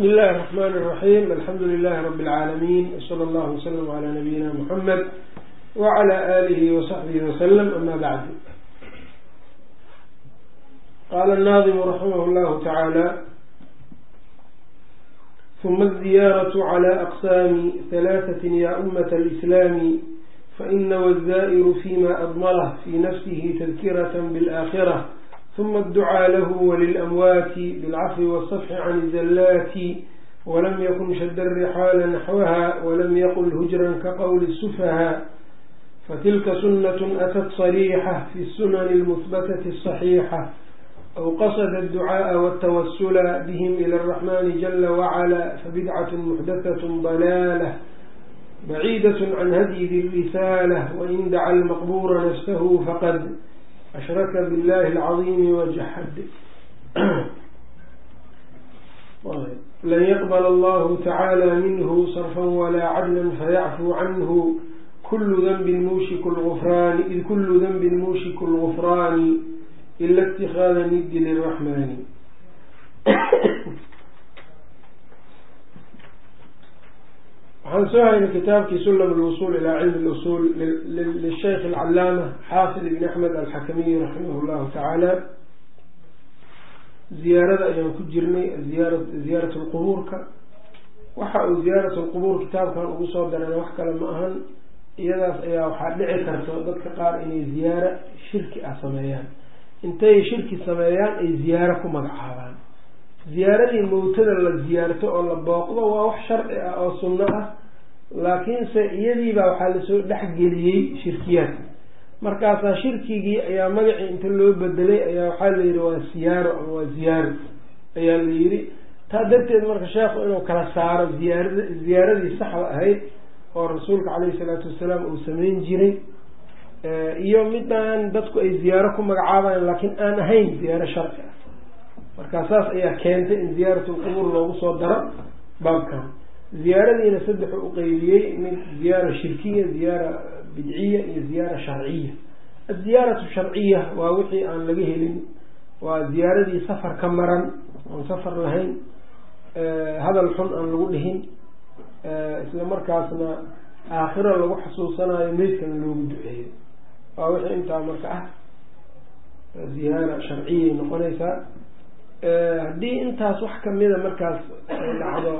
بsم الlh الرحmn الرحيم الحمdu للh رب العاalمين وصلى الله وsلم عlى نبيinا محمد وعlى آlه وصحبه وسلم أmا bعd qال الناظم رحimه الlه taعالى ثma الزiyاrة عlى أqسام ثلاثة yا أmة الإسلام faإna والزائر فيma أضمله في نفسه تذkرة ثuma adducaa lahu walilamwaati bilcafwi waasafxi can izallaati walam yakun shada rixaala naxwaha walam yaqul hujran ka qowli sufaha fatilka sunatn atat sariixa fi sunani almuhbatati asaxiixa aw qasada adducaaءa waltawasula bihim ila araxmani jala wacala fabidcat muxdahat dalaalah baciidat can hadyi dirisaala wain daca almaqbuura nafsahu faqad ashraka billahi alcadiimi wajahad lan yaqbal allahu tacaala minhu sarfan walaa cadlan fayacfuu canhu kulu danbin muushiku lgufraani id kullu danbin muushiku lgufraani ila اtikaada nidi liraxmaani waxaan soo haynay kitaabkii sulam lwusul ilaa cilmi lusul lisheikh alcalaama xaafid ibn axmed alxakamiyi raximah llahu tacaala. Ziyaarada ayaan ku jirnay ziyaara ziyaarat lqubuurka waxa uu ziyaarat lqubuur kitaabkan ugu soo darana wax kale ma ahan iyadaas ayaa waxaa dhici karta dadka qaar inay ziyaaro shirki ah sameeyaan. Intay shirki sameeyaan ay ziyaaro ku magacaabaan. Ziyaaradii mawtada la ziyaarto oo la booqdo waa wax sharci ah oo sunno ah laakiinse iyadiibaa waxaa la soo dhexgeliyey shirkiyaadka markaasaa shirkigii ayaa magacii inta loo bedelay ayaa waxaa la yidhi waa siyaaro ama waa ziyaaro ayaa la yidhi. Taa darteed marka sheekhu inuu kala saaro ziyaarada ziyaaradii saxda ahayd oo rasuulka caleyhi salaatu wasalaam uu sameyn jiray. Iyo midaan dadku ay ziyaaro ku magacaabayan laakiin aan ahayn ziyaaro sharci ah. Markaa saas ayaa keentay in ziyaaratulqubuur loogu soo daro baabkan ziyaaradiina saddexu qeybiyey mid ziyaara shirkiya ziyaara bidciya iyo ziyaara sharciya. Aziyaaratu sharciya waa wixii aan laga helin. Waa ziyaaradii safar ka maran oon safar lahayn hadal xun aan lagu dhihin isla markaasna aakhiro lagu xasuusanayo meydkana loogu duceeyo. Waa wixii intaa marka ah ziyaara sharciyay noqonaysaa. Haddii intaas wax kamida markaas dhacdo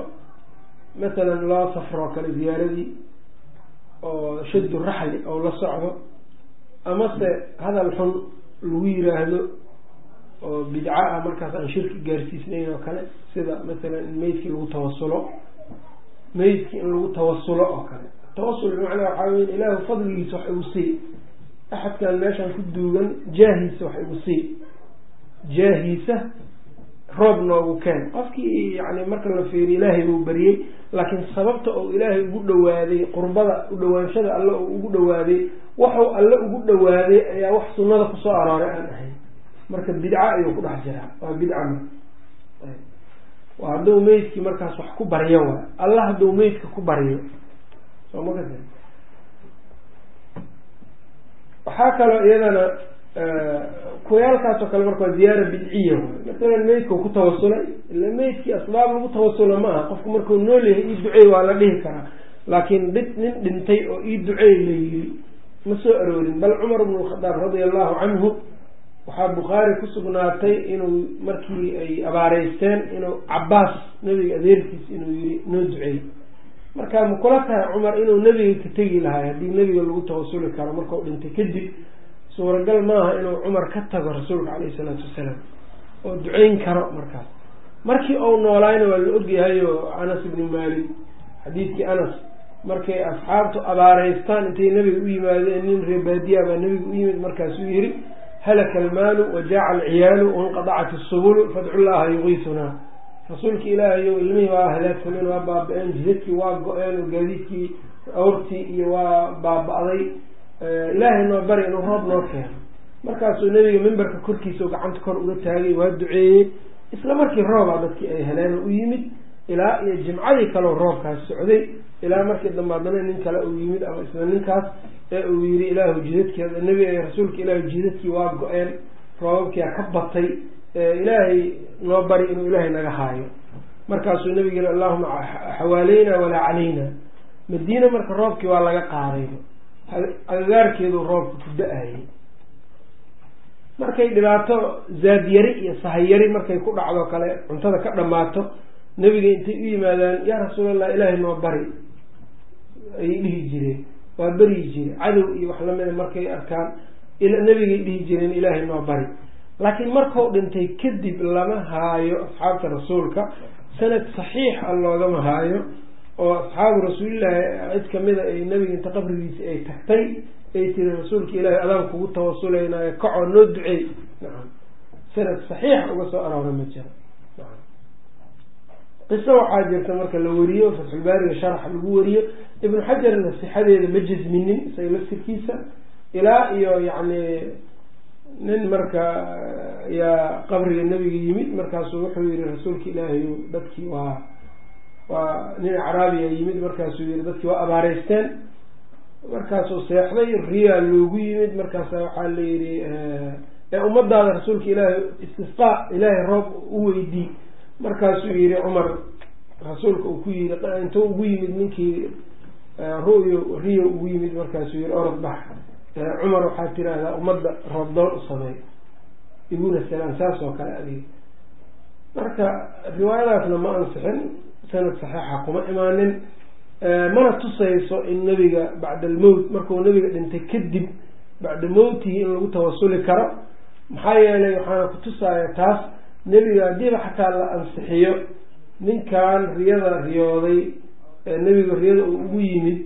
mathalan loo safroo kale ziyaaradii oo shaddu raxli oo la socdo amase hadal xun lagu yiraahdo oo bidco ah markaas aan shirki gaarsiisnayn oo kale sida mathalan in meydkii lagu tawasulo meydkii in lagu tawasulo oo kale. Tawasul bimacnaa waxaa weya ilaahu fadligiisa wax igu sii. Axadkan meeshaan ku duugan jaahiisa wax igu sii. Jaahiisa roob noogu keen. Qofkii yani marka la fiiriyo ilaahay buu bariyey laakiin sababta oo ilaahay ugu dhawaaday qurbada udhawaanshada alle oo ugu dhawaaday waxuu alle ugu dhawaaday ayaa wax sunnada ku soo arooray aan ahayn. Marka bidca ayuu ku dhex jiraa. Waa bidca waa hadduu meydkii markaas wax ku baryo waay alla hadduu meydka ku baryo soo ma waxaa kaloo iyadana kuwayaalkaas oo kale marka waa ziyaara bidciya masalan meydkau ku tawasulay ila meydkii asbaab lagu tawasulo ma aha. Qofku markuu nool yahay ii duceey waa la dhihi karaa. Laakiin dhib nin dhintay oo ii duceey la yiri ma soo aroorin. Bal cumar bnu lkhadaab radia allahu canhu waxaa bukhaari ku sugnaatay inuu markii ay abaareysteen inuu cabaas nebiga adeerkiis inuu yiri noo duceey marka ma kula tahay cumar inuu nebiga ka tegi lahay haddii nebiga lagu tawasuli karo markau dhintay kadib suuragal maaha inuu cumar ka tago rasuulka caleyhi salaatu wasalaam oo duceyn karo markaas. Markii uu noolaayna waa la ogyahayo anas ibni maalik xadiidkii anas markay asxaabtu abaareystaan intay nebiga u yimaadeen nin reebaadiya baa nebiga u yimid markaasuu yihi halaka almaalu wajaaca alciyaalu wainqadacat isubulu fadcu llaha yugiisunaa rasuulka ilaahayo ilmihii waa halaagsameen waa baaba-een jidadkii waa go-een oo gaadiidkii awrtii iyo waa baaba-day ilaahay noo bari inuu roob noo keeno. Markaasuu nebiga mimbarka korkiisa gacanta kor uga taagay waa duceeyey. Isla markii roobaa dadkii ay heleen u yimid ilaa iyo jimcadii kaleo roobkaas socday ilaa markii dambe haddana nin kale uu yimid ama isla ninkaas ee uu yiri ilaahu jidadkeeda nebi rasuulka ilaahu jidadkii waa go-een roobabkia ka batay. Ilaahay noo bari inuu ilaahay naga haayo. Markaasuu nabiga yiri allahuma xawaaleyna walaa calayna madiina marka roobkii waa laga qaaday agagaarkeedu roobka ku da'ayay. Markay dhibaato zaadyari iyo sahayyari markay ku dhacdo kale cuntada ka dhamaato nebiga intay u yimaadaan yaa rasuulallah ilaahay noo bari. Ayay dhihi jireen. Waa beryi jire cadow iyo wax lamida markay arkaan nebigay dhihi jireen ilaahay noo bari. Laakiin markau dhintay kadib lama haayo asxaabta rasuulka sanad saxiix a loogama haayo oo asxaabu rasuulillaahi cid kamida ay nebiga inta qabrigiisi ay tagtay ay tiri rasuulka ilaahay adaan kugu tawasulaynayo kacoo noo duceey nacam sanad saxiix uga soo aroora ma jiro. Qiso waxaa jirta marka la wariyo fatxulbaariga sharax lagu wariyo. Ibnu xajarna sixadeeda ma jasminin isaga laftirkiisa ilaa iyo yacni nin marka yaa qabriga nebiga yimid markaasuu wuxuu yihi rasuulka ilaahay dadkii waa waa nin acraabiya yimid markaasuu yihi dadkii waa abaareysteen markaasuu seexday riyaa loogu yimid. Markaasa waxaa la yihi ee ummadaada rasuulka ilaahay istisqaa ilaahay roob u weydii markaasuu yihi cumar rasuulka uu ku yiri intuu ugu yimid ninkii ru'yo riyo ugu yimid. Markaasuu yihi orod bax. Cumar waxaa tiraahdaa ummadda roobdoon u sameey ibuna salaam saas oo kale adiga. Marka riwaayadaasna ma ansixin sanad saxiixa kuma imaanin mana tusayso in nebiga bacda almowt markuu nebiga dhintay kadib bacda mowtihi in lagu tawasuli karo. Maxaa yeelay waxaana kutusaaya taas nebiga haddiiba xataa la ansixiyo ninkan riyada riyooday nebiga riyada uu ugu yimid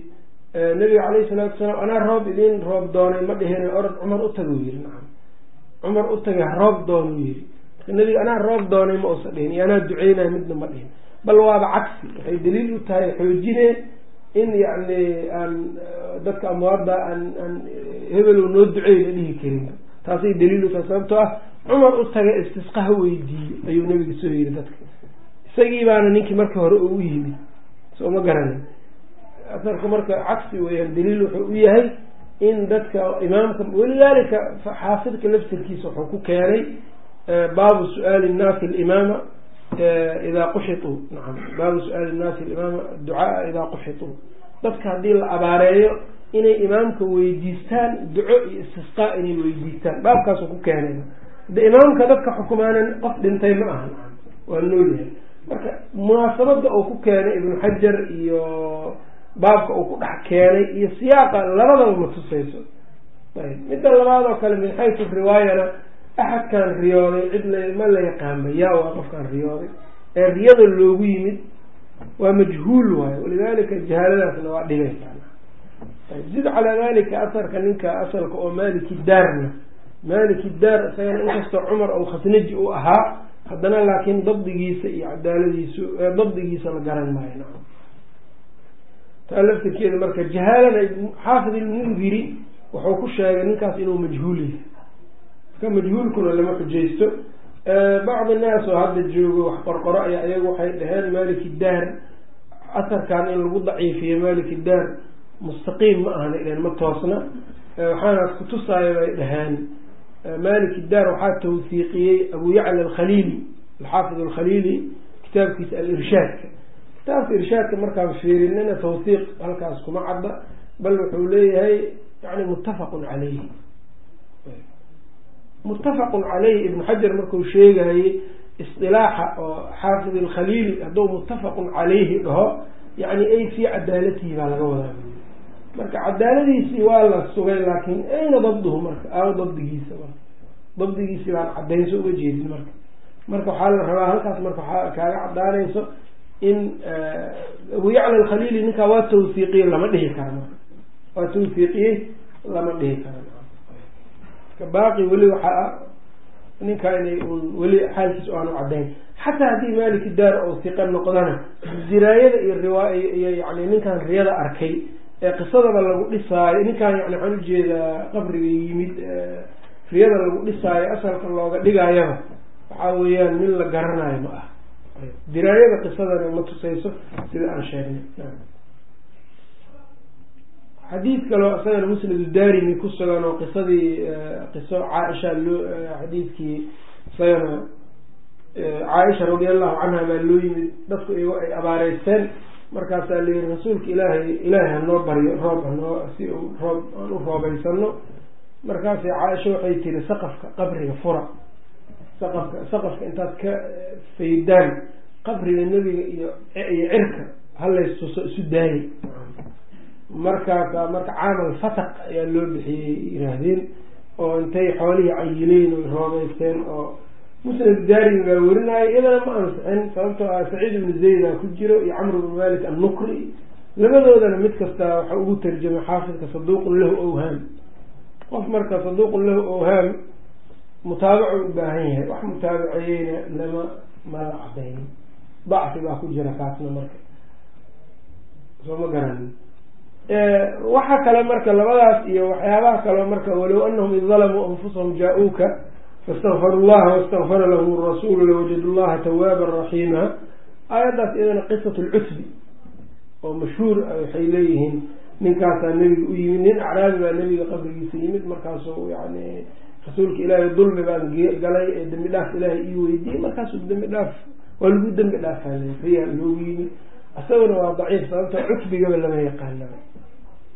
nabiga calayhi salaatu wasalaam anaa roob idin roob doonay ma dhihin orod cumar utaguu yiri nacam. Cumar utagay roob doonuu yiri marka nebiga anaa roob doonay ma usa dhihin iyo anaa duceynaya midna ma dhihin bal waaba cagsi. Waxay daliil u tahay xoojineen in yacni aan dadka amwaadda aan aan hebelow noo duceey la dhihi karin. Taasay daliil u tahay sababtoo ah cumar u taga istisqaha weydiiyo ayuu nabiga soo yiri dadka. Isagii baana ninkii markii hore ugu yimid soo ma garanay asarka marka cagsi weyaan daliil wuxuu u yahay in dadka imaamka walidaalika xaafidka laftirkiisa wuxuu ku keenay baabu su'aali nnaasi alimaama idaa quxituu nacam baabu su'aali nnaasi alimaama ducaaa idaa quxituu dadka haddii la abaareeyo inay imaamka weydiistaan duco iyo istisqaa inay weydiistaan baabkaasuu ku keenay de imaamka dadka xukumaanan qof dhintay ma aha nacam waa noolyahay marka munaasabada uu ku keenay ibnu xajar iyo baabka uu ku dhex keenay iyo siyaaqa labadaba ma tusayso ayb midda labaad oo kale min xaysu riwaayana axadkan riyooday cid l ma la yaqaanba yaa waa qofkaan riyooday. Ee riyada loogu yimid waa majhuul waayo. Walidalika jahaaladaasna waa dhigaysa zid calaa dalika asarka ninka asalka oo maliki daarna. Maliki daar isagana inkastoo cumar ou khasnaji u ahaa haddana laakiin dabdigiisa iyo cadaaladiisu dabdigiisa la garan maayo. Taa laftirkeeda marka jahaalana xaafid ilmundiri wuxuu ku sheegay ninkaas inuu majhuul yahay marka majhuulkuna lama xujaysto. Bacdi naas oo hadda joogo wax qorqoro ayaa iyagu waxay dhaheen maliki daar asarkan in lagu daciifiyo maliki daar mustaqiim ma ahna ilen ma toosna. Waxaana kutusaayo bay dhaheen. Maliki daar waxaa tawhiiqiyey abu yacla alkhaliili alxaafid alkhaliili kitaabkiisa alirshaadka. Kitaabka irshaadka markaan fiirinina tawhiiq halkaas kuma cadda bal wuxuu leeyahay yani muttafaqun caleyhi muttafaqun caleyhi ibnu xajar marku sheegayey isdilaaxa oo xaafid alkhaliili hadduu muttafaqun caleyhi dhaho yani ay fii cadaalatihi baa laga wadaa marka cadaaladiisii waa la sugay laakin ayna dabduhu marka aawo dabdigiisa marka dabdigiisii baan cadaynso uga jeedin marka. Marka waxaa la rabaa halkaas marka waxaa kaaga cadaanayso in abu yacla alkhaliili ninkaa waa tawhiiqiyey lama dhihi karo marka. Waa tawhiiqiyey lama dhihi karo marka baaqi weli waxaa ah ninkaa inay weli xaalkiis aanu cadayn xataa haddii maliki daar oo hiqa noqdana diraayada iyo riwaay iyo yani ninkaan riyada arkay ee qisadaba lagu dhisaayo ninkaan yani waxaan u jeedaa qabriga yimid riyada lagu dhisaayo asalka looga dhigaayaba waxaa weeyaan nin la garanayo ma ah. Diraayada qisadana ma tusayso sida aan sheegnay xadiid kaloo isagana musnadu daarimi ku sugan oo qisadii qiso caaisha loo xadiidkii isagana caaisha radi allahu canha baa loo yimid. Dadku iyagoo ay abaareysteen markaasaa la yihi rasuulka ilaahay ilaahay hanoo baryo roob hanoo si uu roob aan u roobeysano markaasi caaisha waxay tiri saqafka qabriga fura. Saqafka saqafka intaad ka faydaan qabriga nebiga iyo iyo cirka halaystuso isu daayay markaasa marka caamal fataq ayaa loo bixiyey yihaahdeen oo intay xoolihii cayileen oy roobeysteen oo musnad daarin baa werinaayo iyadana ma ansixin sababtoo ah saciid ibnu zayda ku jiro iyo camr bnu malik annukri. Labadoodana mid kasta waxa ugu tarjamay xaafidka saduuqun lahu owhaam qof marka saduuqun lahu owhaam mutaabacu u baahan yahay wax mutaabaceyeyna lama mala cadaynin. Dacfi baa ku jira kaasna marka. Soo ma garanin waxa kale marka labadaas iyo waxyaabaha kale marka walow anahum id dalamuu anfusahum jaa-uuka faاstakfaru llaha wastakfara lahum rasuulu lawajadu llaha tawaaban raxiima aayaddaas iyadana qisat lcutbi oo mashhuur waxay leeyihiin ninkaasaa nebiga u yimid nin acraabi baa nebiga qabrigiisa yimid markaasuu yani rasuulka ilaahay dulmi baan galay ee dembi dhaaf ilaahay ii weydiiyey markaasuu dembi dhaaf waa lagu dembi dhaafale riyaa loogu yimid. Isaguna waa daciif sababta cutbigaba lama yaqaana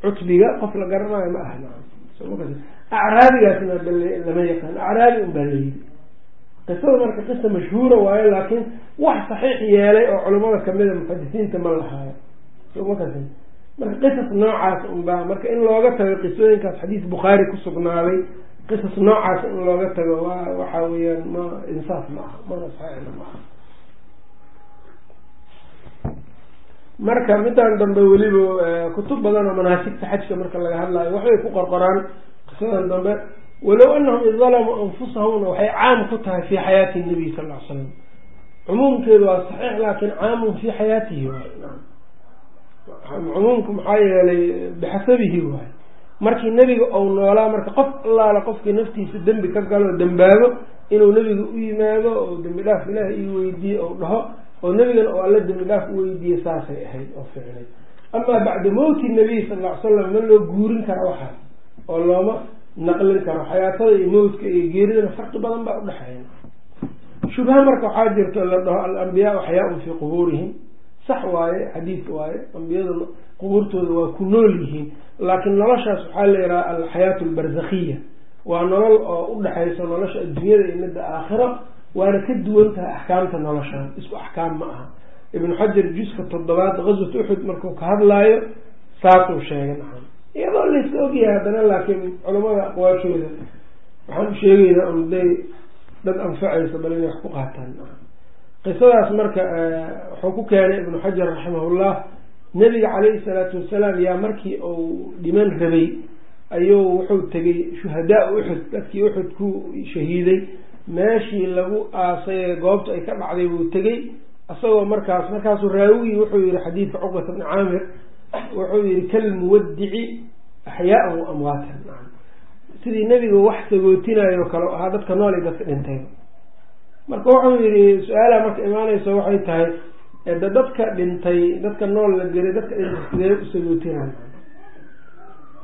cutbiga qof la garanayo ma aha acraabigaasna lama yaqaan. Acraabi un baa layidi qisada marka qisa mashhuura waayo laakiin wax saxiix yeelay oo culimada kamida muxadisiinta ma lahaayo marka qisas noocaas unbaa marka in looga tago qisooyinkaas xadiis bukhaari ku sugnaaday qisas noocaas in looga tago waa waxa weeyaan ma insaaf ma aha mana saxiixna ma aha marka midaan dambe weliba kutub badan oo manaasigta xajka marka laga hadlayo waxbay ku qorqoraan qisadan dambe. Walow anahum id dalamuu anfusahumna waxay caam ku tahay fi xayaati nabiy sal l slam cumuumkeedu waa saxiix laakin caamun fi xayaatihi waay. Cumuumku maxaa yeelay bixasabihi waay. Markii nebiga ou noolaa marka qof allaala qofkii naftiisa dembi ka galo dembaabo inuu nebiga u yimaado oo dembi dhaaf ilaah ii weydiiye ou dhaho oo nebigana oo alla dembi dhaaf u weydiiyey saasay ahayd oo ficnay amaa bacda mowti nabiy sal ll ly slam ma loo guurin kara waxaas? Oo looma naqlin karo. Xayaatada iyo mowtka iyo geeridana farqi badan baa udhexeeya shubha marka waxaa jirto la dhaho alambiyaau axyaaun fii qubuurihim. Sax waaye xadiidka waaye ambiyada qubuurtooda waa ku nool yihiin. Laakiin noloshaas waxaa la yidhaha alxayaatu albarzakhiya waa nolol oo udhexayso nolosha adduunyada iyo midda aakhiro waana ka duwan tahay axkaamta noloshaan. Isku axkaam ma aha. Ibnu xajar juska toddobaad gazwat uxud markuu ka hadlaayo saasuu sheegay nacan iyadoo layska ogyahay haddana laakiin culamada aqwaashooda waxaan u sheegaynaa un day dad anfacaysa bal inay wax ku qaataan. Qisadaas marka wuxuu ku keenay ibnu xajar raximahullah nebiga calayhi salaatu wasalaam yaa markii uu dhiman rabay ayuu wuxuu tegay shuhadaa uxud dadkii uxud ku shahiiday meeshii lagu aasay goobta ay ka dhacday buu tegey. Isagoo markaas markaasuu raawigii wuxuu yihi xadiidka cuqbata bni caamir wuxuu yihi kalmuwadici axyaaan wa amwaatan sidii nebiga wax sagootinayo kale ahaa dadka nool iyo dadka dhintay. Marka wuxuu yihi su'aalaha marka imaaneyso waxay tahay da dadka dhintay dadka nool la geray dadka dhintay sideeba usagootinay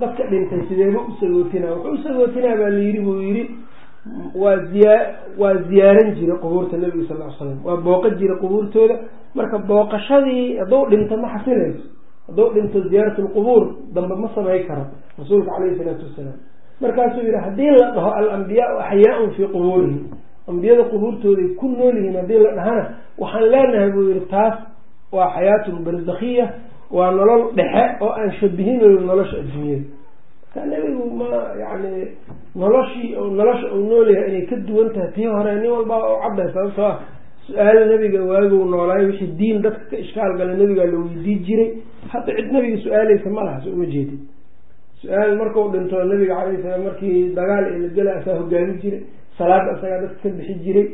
dadka dhintay sideeba usagootinay wuxuu usagootinaa baa layidhi buu yidhi waa ziyaa waa ziyaaran jiray qubuurta nabiga sal l slam waa booqa jiray qubuurtooda. Marka booqashadii hadduu dhinto ma xasilayso hadduu dhinto ziyaarat lqubuur dambe ma samay karo. Rasuulka caleyhi salaatu wasalaam markaasuu yihi haddii la dhaho alambiyaau axyaaun fii qubuurihim ambiyada qubuurtooday ku nool yihiin haddii la dhahana waxaan leenahay buu yihi taas waa xayaatun barzakhiya waa nolol dhexe oo aan shabihinayno nolosha adduunyada nebigu ma yani noloshii nolosha uu noolyahay inay ka duwan tahay. Tii hore nin walbaa u cadday sababtoo ah su'aalo nebiga waaguu noolaayo wixii diin dadka ka ishkaal gala nebigaa la weydii jiray. Hadda cid nebiga su'aaleysa ma laha so uma jeedid su'aal markau dhinto nabiga calayhi salaam markii dagaal ee la gela asaa hogaami jiray salaada asagaa dadka ka bixi jiray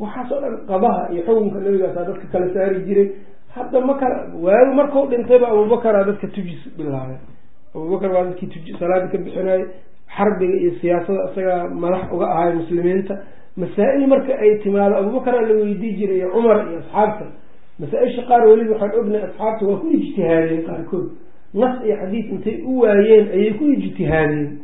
waxaasoo dhan qabaha iyo xukunka nabigaasaa dadka kala saari jiray. Hadda ma kala waagu markau dhintayba abubakaraa dadka tujis bilaabay abubakar waa dadkii tuji salaada ka bixinayay xarbiga iyo siyaasada isagaa madax uga ahay muslimiinta. Masaa-il marka ay timaado abubakaraa la weydii jiray iyo cumar iyo asxaabta. Masaa-isha qaar weliba waxaan ognahay asxaabta waa ku ijtihaadeen qaarkood. Nas iyo xadiis intay u waayeen ayay ku ijtihaadeen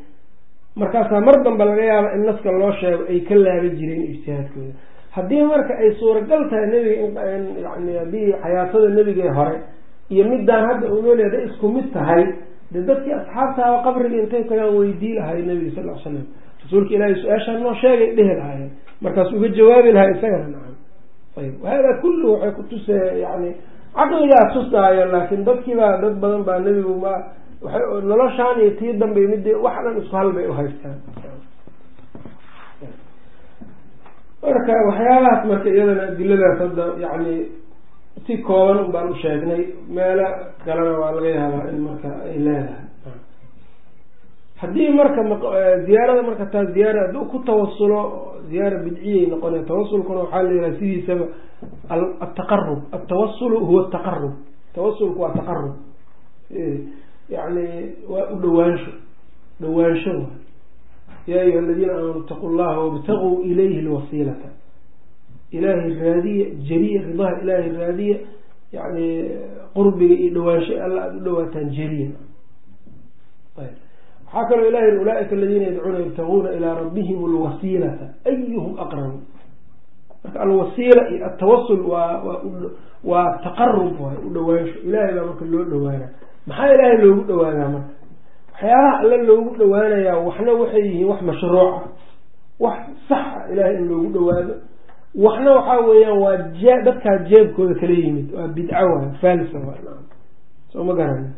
markaasaa mar dambe laga yaaba in naska loo sheego ay ka laaban jireen ijtihaadkooda. Haddii marka ay suuragal tahay nebiga yani haddii xayaatada nebigee hore iyo midaan hadda uu noolya haday isku mid tahay dee dadkii asxaabtaaba qabriga intay tagaan weydii lahay nebiga sal slam rasuulka ilaahay su'aashaa noo sheegay dhehi lahaayeen. Markaas uga jawaabi lahaa isagana nacam. Ayb hada kullu waxay kutusa yani caqligaa tusaayo laakiin dadkiibaa dad badan baa nebigu ma noloshaan iyo tii dambe mid wax dhan isku halbay uhaystaan marka waxyaabahaas marka iyadana adiladaas hadda yani si kooban un baan u sheegnay meelo kalena waa laga yaabaa in marka ay leedahay. Haddii marka ziyaarada marka taa ziyaara hadduu ku tawasulo ziyaara bidciyay noqona tawasulkuna waxaa la yihaha sidiisaba ataqarub altawasulu huwa ataqarub tawasulku waa taqarub yani waa u dhawaansho dhawaansho wa ya ayuha aladiina aamanuu itaqu llaha wabtaguu ilayhi lwasiilata ilaahay raadiya jeriya ridaha ilaahay raadiya yani qurbiga iyo dhawaansho alla aada u dhawaataan jeriya waxaa kaloo ilahi ulaaika aladiina yadcuuna yabtaguuna ilaa rabbihim alwasiilata. Ayuhum aqrabu. Marka alwasiila iyo atawasul waa taqarub waay u dhawaansho ilahay baa marka loo dhawaana. Maxaa ilaahay loogu dhawaadaa marka? Waxyaabaha alle loogu dhawaanayaa waxna waxay yihiin wax mashruuca. Wax saxa ilahay in loogu dhawaado waxna waxaa weeyaan waa je dadkaa jeebkooda kala yimid. Waa bidco waay falsa waa soo ma garani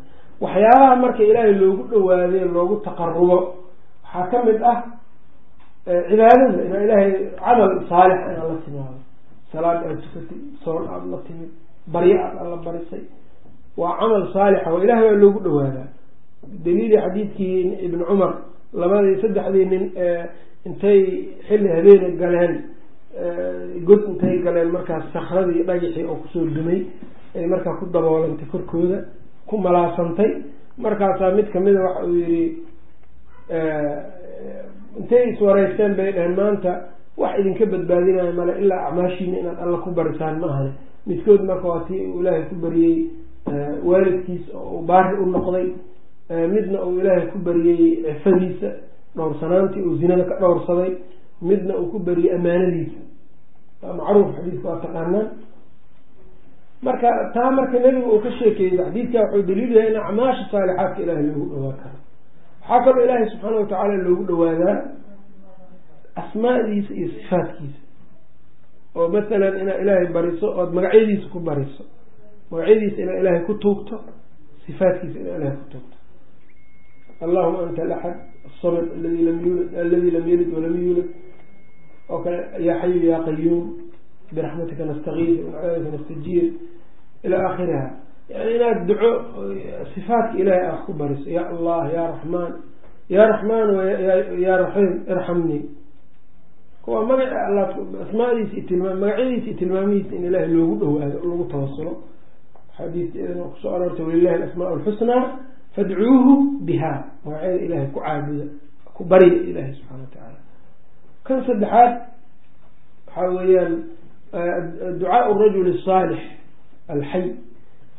waxyaabaha marka ilaahay loogu dhawaadee loogu taqarubo waxaa ka mid ah cibaadada. Inaa ilaahay camal saalix inaad la timaado salaad aada tukatay soon aada la timid baryo aad alla barisay. Waa camal saalixa waa ilahay baa loogu dhawaadaa daliili xadiidkii ibn cumar labadii saddexdii nin intay xilli habeena galeen god intay galeen markaas sakradii dhagixii oo ku soo dumay ay markaa ku daboolantay korkooda ku malaasantay. Markaasaa mid kamida waxa uu yihi intay iswareysteen bay dhaheen. Maanta wax idinka badbaadinayo male ilaa acmaashiina inaad alla ku barisaan ma ahane midkood marka waa tii uu ilaahay ku bariyey waalidkiis oo uu baari u noqday. Midna uu ilaahay ku bariyey cifadiisa dhowrsanaantii uu zinada ka dhowrsaday midna uu ku bariyey amaanadiisa waa macruuf xadiidka waa taqaanaan. Marka taa marka nebiga uu ka sheekeeyey xadiidka wuxuu daliil yahay in acmaasha saalixaadka ilahay loogu dhawaan karo waxaa kaloo ilaahay subxaana watacaala loogu dhawaadaa asmaadiisa iyo sifaatkiisa. Oo masalan inaad ilaahay bariso ood magacyadiisa ku bariso. Magacyadiisa inaad ilaahay ku tuugto sifaatkiisa inaad ilaahay ku tuugto. Allahuma anta alaxad asamad aladi lam yulad aladi lam yalid walam yuulad oo kale yaa xayu yaa qayuum biraxmatika nastakiis bicadaabika nastajiir ilaa aakhiriha. Yani inaad duco sifaatka ilahay a wax ku bariso. Ya allah ya raxmaan ya raxmaan ya raxiim irxamnii. Kuwa magaca alla asmaadiisa iyo tilmaam magacyadiisa iyo in ilaahay loogu dhawaado lagu tawasulo xadiis ku soo aroortay walilahi alasmaa alxusnaa fadcuuhu biha magacyada ilahay ku caabuda ku barya ilahay subxana wa tacaala kan saddexaad waxaa weeyaan ducaau rajul saalix alxay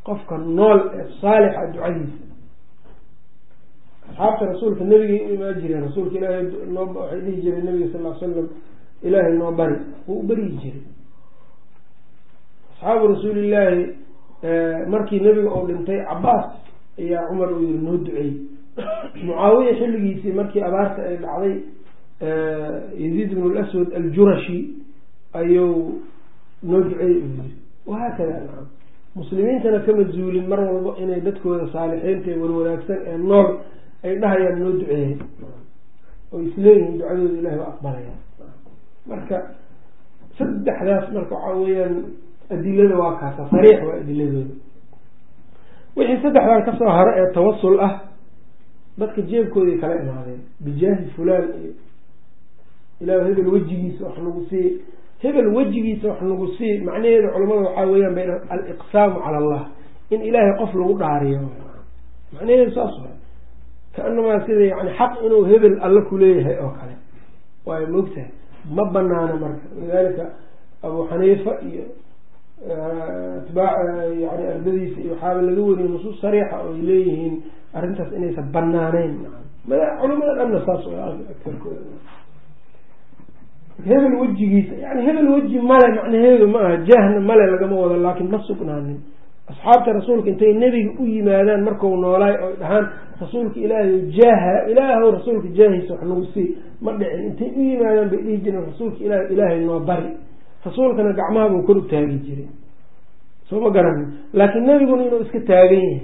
qofka nool ee saalixa ducadiisa. Asxaabta rasuulka nebigay u imaan jireen rasuulka ilaahay noo waxay dhihi jireen nabiga sal l slam ilaahay noo bari. Wuu baryi jiray. Asxaabu rasuulillaahi markii nebiga uu dhintay cabaas ayaa cumar uu yiri noo duceeyey. Mucaawiya xilligiisii markii abaarta ay dhacday yaziid ibn laswad aljurashi ayuu noo duceeyey u yiri wahaakada nacam muslimiintana kama zuulin mar walbo inay dadkooda saalixiinta ee warwanaagsan ee nool ay dhahayaan noo duceeyey oo isleeyihiin ducadooda ilahi waa aqbalaya marka saddexdaas marka waxaa weeyaan adilada waa kaasa sariix waa adiladooda wixii saddexdan ka soo haro ee tawasul ah dadka jeebkooday kala imaadeen bijaahi fulaan iyo ilaa hebel wejigiisa wax nagu sii hebel wejigiisa wax nagu sii. Macnaheeda culamada waxaa weeyaan bay aliqsaamu cala allah in ilaahay qof lagu dhaariyo. Macnaheedu saas wa kaanamaa sida yani xaq inuu hebel alle kuleeyahay oo kale. Waayo moogtahay ma banaano marka. Lidalika abu xaniifa iyo atbaac yani ardadiisa iyo waxaaba laga wariyey nusuus sariixa oo ay leeyihiin arrintaas inaysan banaaneyn culamada dhanna saas aarkooda hebel wejigiisa yani hebel weji male macnaheedu ma aha jahna male lagama wado laakiin ma sugnaanin. Asxaabta rasuulka intay nebiga u yimaadaan marku noolaay oy dhahaan rasuulka ilaahay jaaha ilaahow rasuulka jaahiisa wax nagu sii ma dhicin. Intay u yimaadaan bay dhihi jireen rasuulka ilaah ilaahay noo bari. Rasuulkana gacmahabuu kor u taagi jiray. Soo ma garanin laakiin nebiguna inuu iska taagan yahay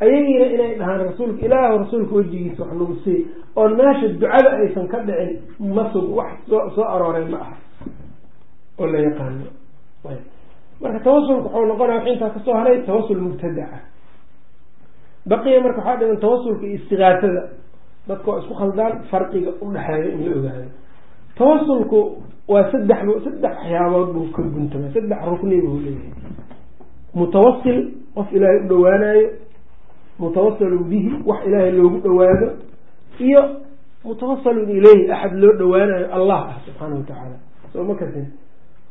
ayagiina inay dhahaan rasuulka ilaahu rasuulka wejigiisa wax nagu sii oon meesha ducada aysan ka dhicin masug wax soo arooray ma aha. Oo la yaqaano. Marka tawasulka waxau noqonaya wax intaa ka soo haray tawasul mubtadaca baqiya marka waxaa dhiman tawasulka iyo istigaasada dadka waa isku khaldaan farqiga udhexeeya in la ogaado. Tawasulku waa saddex saddex waxyaabood buu ka guntama saddex rukni buu leeyahay. Mutawasil qof ilaahay u dhawaanayo mutawasalun bihi wax ilaahay loogu dhawaado iyo mutawasalun ileyhi axad loo dhawaanayo allah ah subxaana watacaala soo ma kasin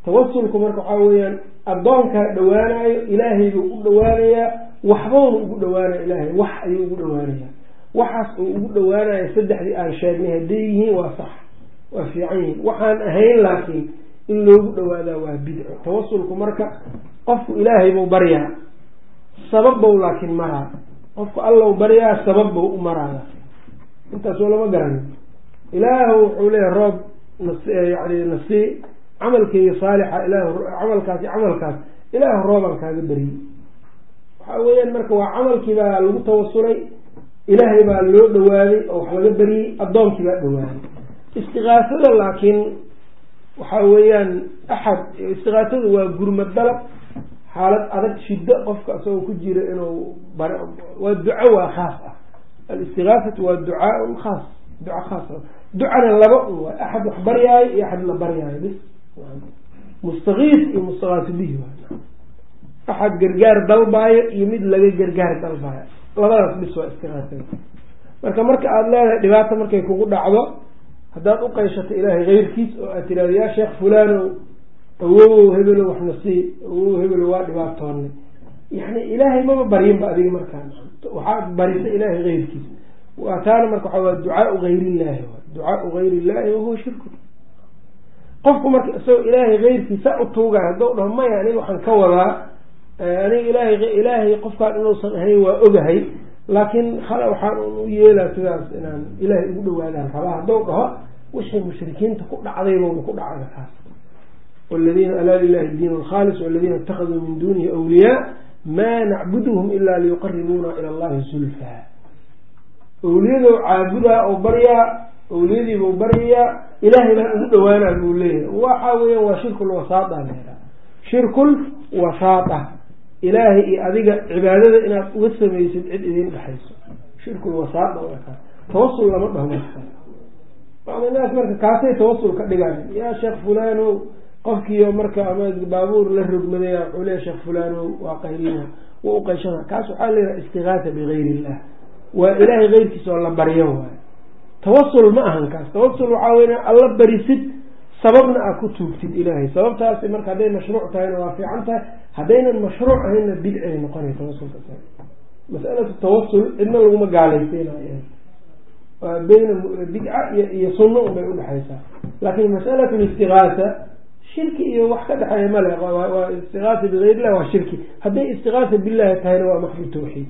tawasulku marka waxaa weeyaan addoonkaa dhawaanayo ilaahay buu u dhawaanayaa waxbowna ugu dhawaanaya ilaahay wax ayuu ugu dhawaanayaa waxaas uu ugu dhawaanayo saddexdii aan sheegnay hadday yihiin waa sax waa fiican yihiin. Waxaan ahayn laakiin in loogu dhawaadaa waa bidco. Tawasulku marka qofku ilaahay buu baryaa sabab bow laakiin maraa qofku allow baryaa sabab bou u maraaya intaasoo lama garanin ilaahu wuxuu leeyahay roob yani nasii camalkeyga saalixa ilaah camalkaasi camalkaas ilaahu roobaan kaaga beriyey waxaa weeyaan marka waa camalkii baa lagu tawasulay ilaahay baa loo dhawaaday oo wax laga beriyey addoonkii baa dhawaaday. Istiqaasada laakiin waxaa weeyaan axad istiqaasadu waa gurmad dalab xaalad adag shiddo qofka isagoo ku jira inuu bar waa duco waa khaas ah. Alistigaasatu waa ducaaun khaas duco khaas ducana laba un waay axad wax baryaayo iyo axad la baryaayo bis mustakiis iyo mustakaasi bihi axad gargaar dalbaayo iyo mid laga gargaar dalbaayo. Labadaas bis waa istigaasada marka marka aada leedahay dhibaata markay kugu dhacdo haddaad u qayshato ilaahay keyrkiis oo aad tirahdo yaa sheekh fulanow awowow hebelow waxna sii. Awowow hebelow waa dhibaatoonay yani ilaahay maba baryinba adiga markaa waxaad barisa ilaahay keyrkiis waa taana marka waxa waa. Ducaau gayrillahi ducaau gayrillahi wahuwa shirku. Qofku marka isagoo ilaahay keyrkiisa u tuugay hadduu dhaho maya aniga waxaan ka wadaa. Aniga ilaahay ilaahay qofkaan inuusan ahayn waa ogahay. Laakiin khala waxaan u yeelaa sidaas inaan ilaahay ugu dhawaadaan rabaa hadduu dhaho wixii mushrikiinta ku dhacdaybowna ku dhacda kaas wladiina alaa lilahi diin alkhaalis waladiina itakaduu min dunihi awliyaa maa nacbuduhum ila liyuqaribuuna ila allahi zulfa awliyadou caabudaa oo baryaa awliyadiibuu baryayaa ilaahay baan ugu dhawaanaa buu leeyahay waxa weya waa shirkul wasaata leedaa shirkul wasaata ilaahay iyo adiga cibaadada inaad uga samaysid cid idin dhexayso shirkul wasaata kaas tawasul lama marka bacdinaas marka kaasay tawasul ka dhigayan yaa sheekh fulano qofkiio marka ama baabuur la rogmadaya wuxuu leeya sheekh fulano waa qayrina wa u qayshana kaas waxaa leeyaha istigaasa bigayr illah waa ilaahay keyrkiisa oo la baryo waayo tawasul ma ahan kaas. Tawasul waxaa weya alla barisid sababna aad ku tuugtid ilaahay. Sababtaasi marka hadday mashruuc tahayna waa fiican tahay. Haddaynan mashruuc ahaynna bidcay noqonay tawasulka masalatu tawasul cidna laguma gaalaysiinayo waa beyna bidca iyo sunno unbay udhexaysaa laakin masalatu listigaasa shirki iyo wax ka dhexeeya male waa istigaasa bigayr illah waa shirki. Hadday istigaasa billahi tahayna waa maxdu tawxiid?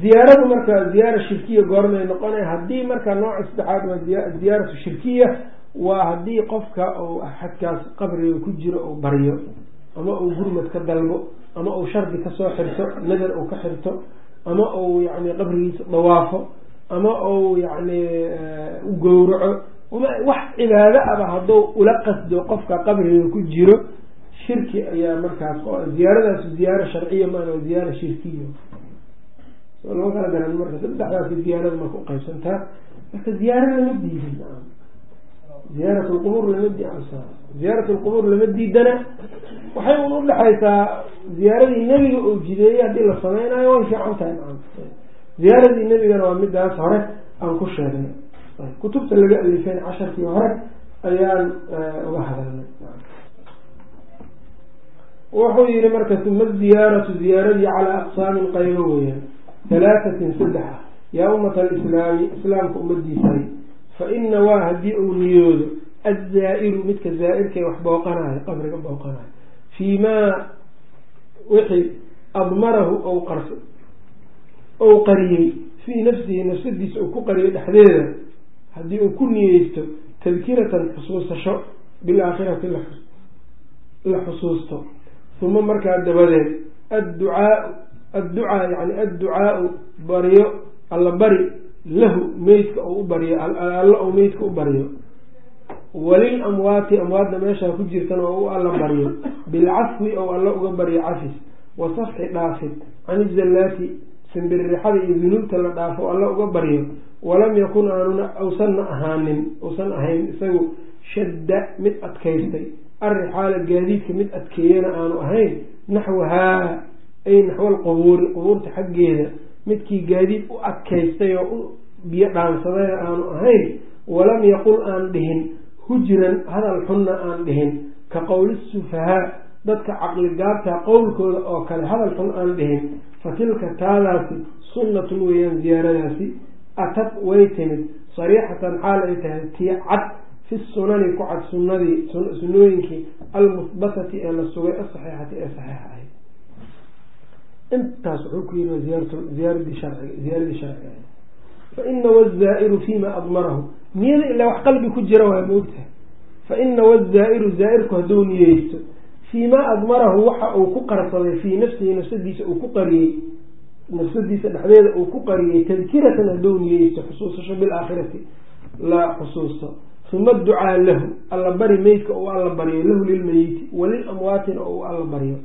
Sidaa marka ziyaara shirkiya goormay noqonay haddii marka nooca saddexaad waa ziyaaratu shirkiya waa haddii qofka uu axadkaas qabriga ku jiro uu baryo ama uu gurmad ka dalbo ama uu shardi ka soo xirto nadar uu ka xirto ama uu yani qabrigiisa dawaafo ama uu yani u gowraco wax cibaado aba hadduu ula qasdo qofka qabriga ku jiro shirki ayaa markaas ziyaaradaas ziyaaro sharciya maana ziyaara shirkiya. Lama kala garan marka saddexdaasi ziyaarada marka uqaybsantaa marka ziyaaro lama diidin ziyaarat lqubuur lama di ziyaarat lqubuur lama diidana. Waxay un udhexaysaa ziyaaradii nebiga oo jideeyey haddii la sameynayo way fiican tahay ziyaaradii nebigana waa midaas hore aan ku sheegnay. Kutubta laga alifeen casharkii hore ayaan uga hadalnay. Wuxuu yihi marka uma ziyaaratu ziyaaradii calaa aqsaamin qaybo weeyaan. Halaatatin saddex ah. Yaa ummata alislaami islaamka ummadiisay fa ina waa haddii uu niyoodo azzaa-iru midka zaa-irkay wax booqanayo qabriga booqanayo fii maa wixii admarahu ou ou qariyey fii nafsihi nafsadiisa uu ku qariyay dhexdeeda haddii uu ku niyeysto tadkiratan xusuusasho bilaakhirati la xusuusto. Uma markaa dabadeed adducaau adducaa yani adducaau baryo alla bari lahu meydka u baryo alla ou meydka u baryo walil amwaati amwaadda meeshaa ku jirtana oo u alla baryo bilcafwi ou alla uga baryo cafis. Wa safxi dhaafid can izallaati simbirixada iyo dunuubta la dhaafo alla uga baryo walam yakun aanuna awsanna ahaanin uusan ahayn isagu shadda mid adkaystay. Arrixaala gaadiidka mid adkeeyana aanu ahayn naxwahaa ay naxwal qubuuri qubuurta xaggeeda midkii gaadiid u adkaystay oo u biyo dhaansadayna aanu ahayn walam yaqul aan dhihin hujran hadal xunna aan dhihin. Ka qowli sufahaa dadka caqli gaabta qowlkooda oo kale hadal xun aan dhihin fa tilka taadaasi sunnatun weeyaan ziyaaradaasi atad way timid. Sariixatan xaal ay tahay tii cad fi sunani ku cad sunadii sunnooyinkii almuhbatati ee la sugay asaxiixati ee saxiixa ahayd intaas wuxuu ku yiri ziyaaradii sharciga ziyaaradii sharciga fa ina wazaa-iru fima admarahu. Niyada ilaa wax qalbi ku jira waa moogtahay fa ina wazaa-iru zaa-irku hadduu niyeysto fii maa admarahu waxa uu ku qarsaday fii nafsihi nafsadiisa uu ku qariyey nafsadiisa dhexdeeda uu ku qariyey tadkiratan hadduu niyeysto xusuusasho bilaakhirati la xusuusto uma ducaa lahu alla bari meydka uu alla baryo lahu lilmeyiti walil amwaatina oo uu alla baryo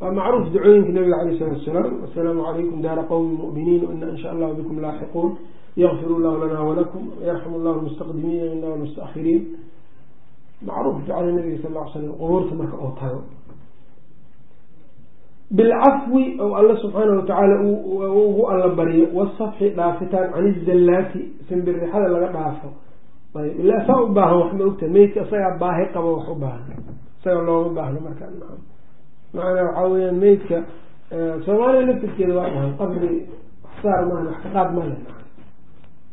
waa macruuf dacooyinka nabiga caleyh salatu asalaam assalaamu calaykum daara qowmi muminiin ina in sha allahu bikum laaxiquun yakfir llahu lana walakum yarxam llahu lmustaqdimiina ina walmustaahiriin macruuf ducada nabiga sal l slam qubuurta marka oo tago bilcafwi ou alla subxaana watacaala ugu alla baryo wasafxi dhaafitaan can izallaati simbirixada laga dhaafo ayb ila saa u baahan wax ma ogta meydka isagaa baahi qabo wax u baahan isaga looma baahno marka macnaa waxaa weyaan meydka soomaaliya laftirkeeda waa dhahan qabri waxsaar maaha wax ka qaad male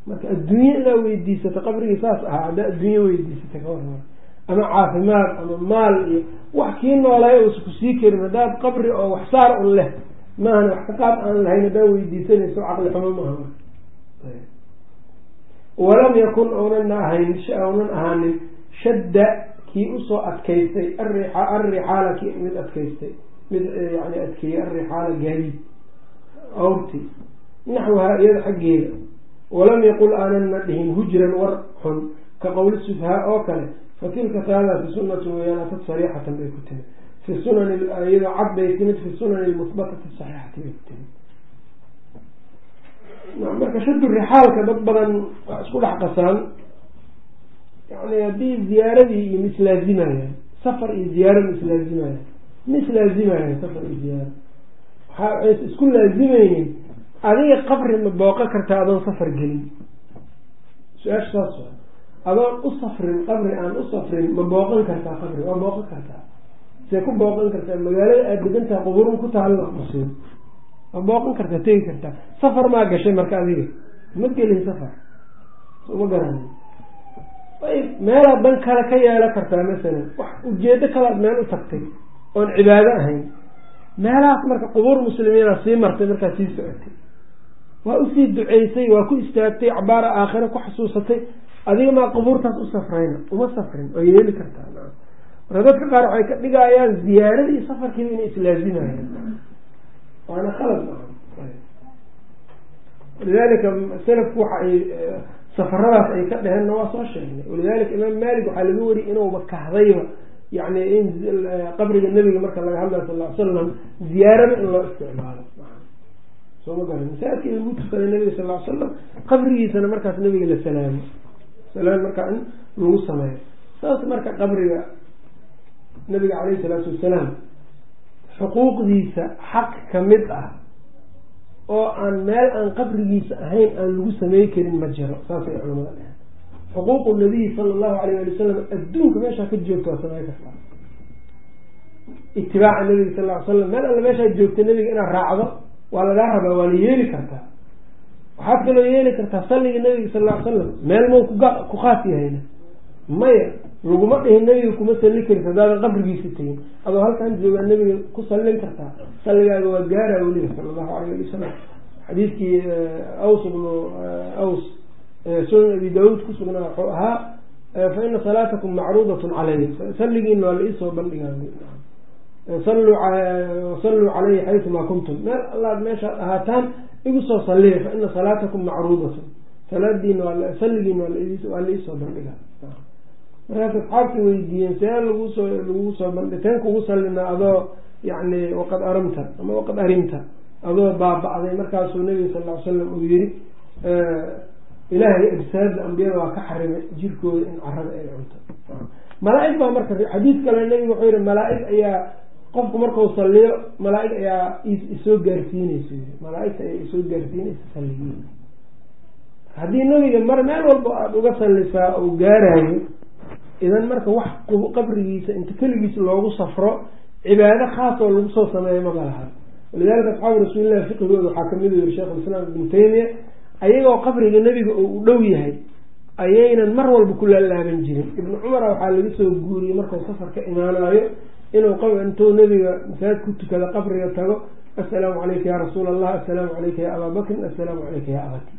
marka adduunye inaa weydiisata qabrigii saas ahaa haddaa adduunye weydiisata ka war ama caafimaad ama maal iyo wax kii noolay uusa ku sii karin haddaad qabri oo wax saar un leh maahan wax ka qaad aan lahayn haddaa weydiisanayso caqli xumo maaha walam yakun onan ahayn onan ahaanin shadda kii u soo adkaystay alrixaala ki mid adkaystay mid yani adkeeyey alrixaala gaadiid awrti naxwahaa iyada xaggeeda. Walam yaqul aanana dhihin hujran war xun ka qowli sufhaa oo kale fatilka taadaasi sunatu weyaan atad sariixatan bay ku timid. Fi sunan iyado cad bay timid fi sunani lmuhbatati saxiixati bay ku timid. Marka shadu rixaalka dad badan waa isku dhex qasaan. Yani haddii ziyaaradii iyo mislaazimayaan safar iyo ziyaaro mislaazimayaan mislaazimayaan safar iyo ziyaaro. Waxaa aysa isku laazimaynin adiga qabri ma booqan kartaa adoon safar gelin. Su'aasha saas adoon u safrin qabri aan u safrin ma booqan kartaa qabri waa booqan kartaa. See ku booqan kartaa magaalada aada degantaha quburun ku taalla musiib ma booqan kartaa tegi kartaa. Safar maa gashay marka adiga? Ma gelin safar. Uma garani. Ayb meelaad dan kale ka yeelan kartaa masalan wax ujeedo kalaad meel u tagtay oon cibaado ahayn. Meelahaas marka qubuur muslimiina sii martay markaa sii socotay. Waa u sii duceysay waa ku istaagtay cabaara aakhira ku xasuusatay adiga maa qubuurtaas u safrayna uma safrin oo yeeli kartaa. Marka dadka qaar waxay ka dhigayaan ziyaaradii iyo safarkiiba inay islaazimayaan waana khalad walidalika salafku waxa ay safaradaas ay ka dheheenna waa soo sheegnay. Walidalika imaam malik waxaa laga wariyay inuuba kahdayba yani in qabriga nebiga marka laga hadlayo sal l salam ziyaarada in loo isticmaalo. Soo ma garan masaajidka in lagu tukaday nabiga sal l salam qabrigiisana markaas nabiga la salaamo salaam markaa in lagu sameeyo. Saas marka qabriga nabiga caleyhi salaatu wasalaam xuquuqdiisa xaq ka mid ah oo aan meel aan qabrigiisa ahayn aan lagu samey karin ma jiro saasay culamada dheheen xuquuqu nabiyi sala allahu alayh ali wasalam adduunka meeshaa ka joogta waa samey kartaa itibaaca nabiga sal ly slam meel alla meeshaa joogta nabiga inaad raacdo waa lagaa rabaa waa la yeeli kartaa waxaad kaloo yeeli kartaa salliga nabiga sal ly slam meel mau ku khaas yahayna maya laguma dhihin nabiga kuma salli karta haddaadan qabrigiisa tegin. Adoo halkan joogaa nabiga ku sallin kartaa salligaaga waa gaaraa weliba sala allahu alayh ali wasalam xadiidkii aws bnu aws sunan abi daawuud ku sugnaa wuxuu ahaa fa salaatakum macruudatun calay salligiina waa la iisoo bandhigaa salluu calayhi xaysumaa kuntum. Meel allaad meeshaad ahaataan igu soo salliya fa ina salaatakum macruudatun salaadiina salligiina waa la iisoo bandhigaa. Markaas asxaabta weydiiyeen see lagusoo lagugu soo bandhi teen kugu sallinaa adoo yani waqad aramta ama waqad arimta adoo baaba-day. Markaasuu nabiga sal ly slam uu yihi ilaahay ajsaada ambiyada waa ka xarimay jirkooda in carada ay cunto. Malaa-ig baa marka xadiid kale nabiga wuxuu yihi malaa-ig ayaa qofku markau saliyo malaa-ig ayaa isoo gaarsiineysa malaa-igta ayaa isoo gaarsiinaysa salligiina haddii nabiga mar meel walba aada uga sallisaa oo gaarayo idan marka wax qabrigiisa inta keligiis loogu safro cibaado khaas oo lagu soo sameeyo maba laha walidalika asxaabu rasuulillahi fiqigooda waxaa ka mid u yihi sheekh alislaam ibnu taymiya ayagoo qabriga nebiga oo u dhow yahay ayaynan mar walba ku laalaaban jirin. Ibnu cumara waxaa laga soo guuriyey markuu safar ka imaanayo inuu intuu nebiga masaajid ku tukada qabriga tago assalaamu calayka ya rasuula allah assalaamu calayka ya abaa bakrin assalaamu calayka ya abati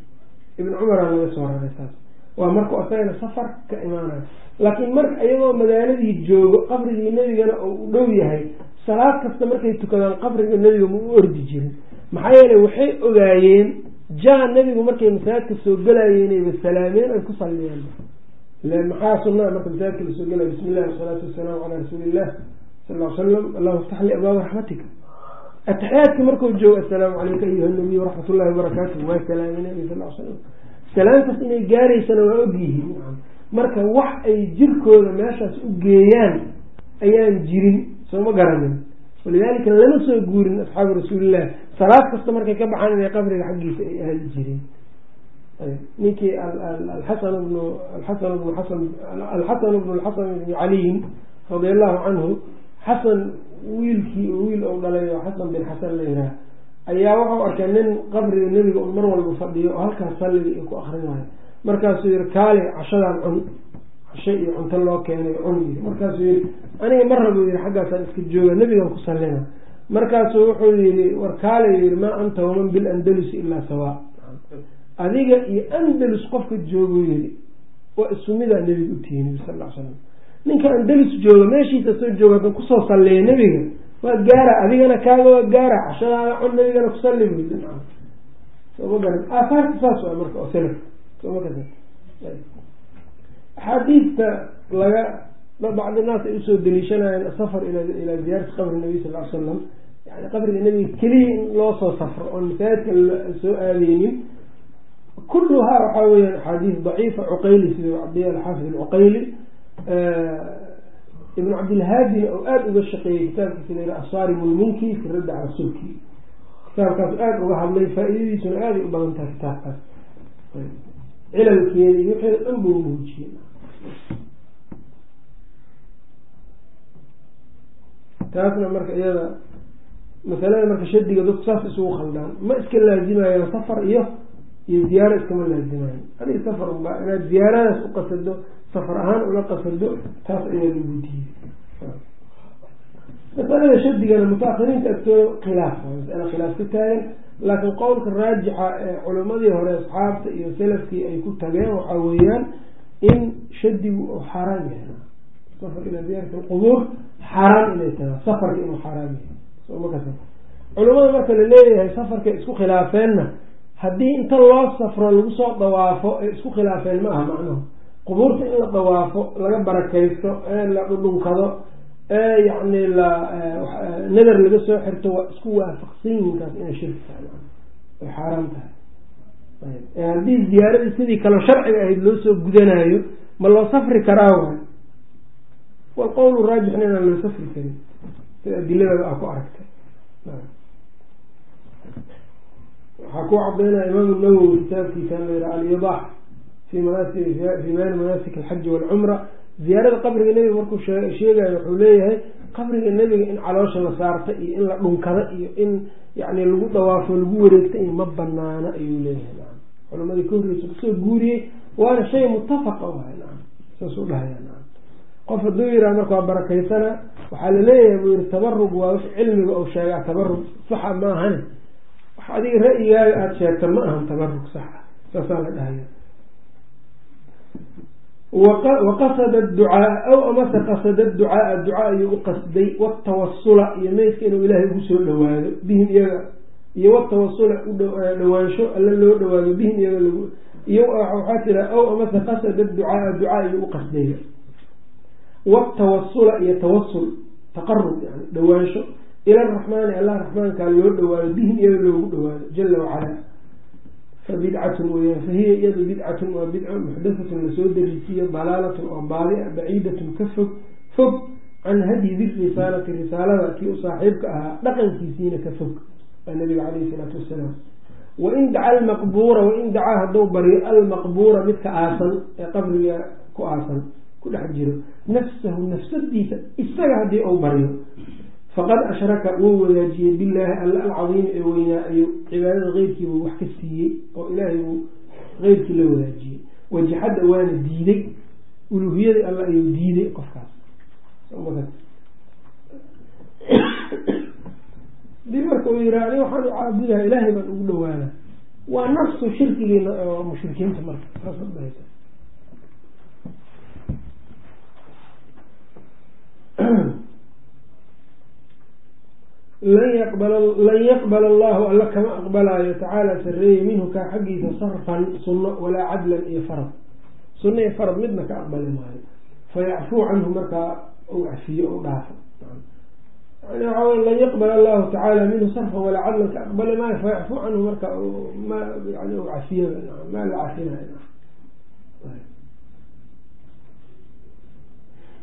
ibnu cumara laga soo raray taas. Waa markuu asagana safar ka imaanayo. Laakiin marka iyagoo magaaladii joogo qabrigii nebigana oo u dhow yahay salaad kasta markay tukadaan qabriga nebiga ma u ordi jirin. Maxaa yeeley waxay ogaayeen jaa nebigu markay masaajidka soo gelayeenayba salaameen ay ku salliyeen. Maxaa sunaa marka masaajidka la soo gelaya bismi illahi wasalaatu wasalaamu calaa rasuuli illah sal l salam allahuma iftax li abwaaba raxmatika ataxiyaadka markuu joogo assalaamu calayka ayuha nabiy waraxmat ullahi wabarakaatu waa salaamay nabi sal slam salaamtaas inay gaaraysana waa ogyihiin marka wax ay jirkooda meeshaas u geeyaan ayaan jirin soo ma garanin. Walidaalika lama soo guurin asxaabu rasuulilah salaad kasta markay ka baxaan inay qabriga xaggiisa ay aadi jireen ninkii alxasan bnu alxasan bnu xasan alxasan bnu lxasan bni caliyin radi allahu canhu xasan wiilkii wiil ou dhalay oo xasan bin xasan la yiraah ayaa wuxuu arkay nin qabriga nebiga un mar walba fadhiyo oo halkaas salliga ku akrinayo markaasuu yihi kaale cashadaan cun. Casho iyo cunto loo keenay cun yiri. Markaasuu yihi aniga mar rabuu yihi xaggaasaan iska jooga nebigan ku sallina. Markaasuu wuxuu yihi war kaale yihi maa anta waman bilandalusi ilaa sawaa adiga iyo andalus qofka jooguu yihi waa isumidaa nebiga utihi nabi sal l slam ninka andalus jooga meeshiisa soo jooga hadan ku soo salliya nebiga waa gaara adigana kaaga waa gaara cashadaada cun nabigana kusalli bu soma garan. Aahaarta saas waa marka oo selaf soma ka axaadiidta laga bacdi naas ay u soo daliishanayeen asafar ilaa ziyaarati qabri nabiy sal l salam yani qabriga nebiga keliya in loo soo safro oon masaajidka soo aadeynin kulluhaa waxaa weyaan axaadiis daciifa cuqayli sida cabdiya alxaafid alcuqayli ibn cabdilhaadina oo aada uga shaqeeyey kitaabkiisa asaarim lmunki fi radda cala sulki kitaabkaas aada uga hadlay faa-idadiisuna aaday u badan tahay kitaabkaas cilalkeeda iyo wixeeda dhan buu muujiyey taasna marka iyada masalada marka shadiga dadku saas isugu khaldaan ma iska laazimayaan safar iyo iyo ziyaaro iskama laazimayo adiga safar unbaa inaad ziyaaradaas qasado safar ahaan ula qasado taas ayaa lagu diiyey masalada shadigana mutaahiriinta agtooda khilaaf masala khilaaf ka taagan laakiin qowlka raajixa ee culimadii hore asxaabta iyo salafkii ay ku tageen waxaa weeyaan in shadigu uu xaaraan yahay safar ilaa ziyaarati alqubuur xaaraan inay tahay safarka inuu xaaraan yahay culimada marka la leeyahay safarkay isku khilaafeenna haddii inta loo safro lagu soo dawaafo ay isku khilaafeen ma aha macnuhu qubuurta in la dawaafo laga barakaysto ee la dhudhunkado ee yacni la nadar laga soo xirto waa isku waafaqsan yihinkaas inay shirki tahay. Ay xaaraan tahay. Haddii ziyaaradii sidii kale sharciga ahayd loo soo gudanayo ma loo safri karaa waay walqowlu raajixna inaan loo safri karin. Sida adiladaba aa ku aragtay. Waxaa ku cadeynaya imaamu nawowi kitaabkiisa alyadaax fi maali manaasik alxaji walcumra ziyaarada qabriga nebiga markuu sheegayo wuxuu leeyahay qabriga nebiga in caloosha la saarta iyo in la dhunkada iyo in yani lagu dawaafo lagu wareegta iyo ma banaana ayuu leeyahay. Culamadii ka horreysa ku soo guuriyey waana shay mutafaqa nacam saasuu dhahaya. Qof hadduu yiraha marka waa barakaysana waxaa la leeyahay buu yihi tabarug waa wix cilmiga ou sheegaa tabarug saxa ma ahane wax adiga ra'yigaaga aada sheegta ma ahan tabarug saxa. Saasaa la dhahaya waqasada ducaa aw amase qasada ducaaa ducaa ayuu u qasday watawasula iyo meydka inuu ilaahay ugu soo dhawaado bihim iyaga iyo watawasula udhawaansho alla loo dhawaado bihim iyaga lagu iyo waxaa tira aw amase qasada ducaaa ducaa ayuu u qasdaya watawasula iyo tawasul taqarub yani dhawaansho ila raxmaani allah raxmaankaa loo dhawaado bihim iyaga loogu dhawaado jala wacala fabidcatun weyaan fahiya iyadu bidcatun waa bidco muxdathatun la soo darisiiyo dalaalatun oo baadi baciidatun ka fog fog can hadyi dirisaalati risaalada kii u saaxiibka ahaa dhaqankiisiina ka fog waa nabiga caleyhi isalaatu wassalaam wain daca almaqbuura wain dacaa hadduu baryo almaqbuura midka aasan ee qabriga ku aasan ku dhex jiro nafsahu nafsadiisa isaga haddii uu baryo faqad ashraka wuu wadaajiyey billaahi alla alcadiimi ee weynaa ayuu cibaadada keyrkiibuu wax ka siiyey oo ilaahay buu keyrkii la wadaajiyey. Wajaxadda waana diiday. Uluhiyadii alla ayuu diiday qofkaas. Dii marka uu yihi ani waxaan u caabudaha ilaahay baan ugu dhawaana waa nafsu shirkigii mushrikiinta marka saasdhahaysa lan yaqbala allahu alla kama aqbalaayo tacaala sareeye minhu kaa xaggiisa sarfan sunno walaa cadlan iyo farad. Sunno iyo farad midna ka aqbali maayo. Fayacfuu canhu markaa u cafiyo u dhaafo. Yani waxaa wey lan yaqbala allahu tacaala minhu sarfan walaa cadlan ka aqbali maayo fayacfuu canhu marka ma yani u cafiyo maa la cafinayo.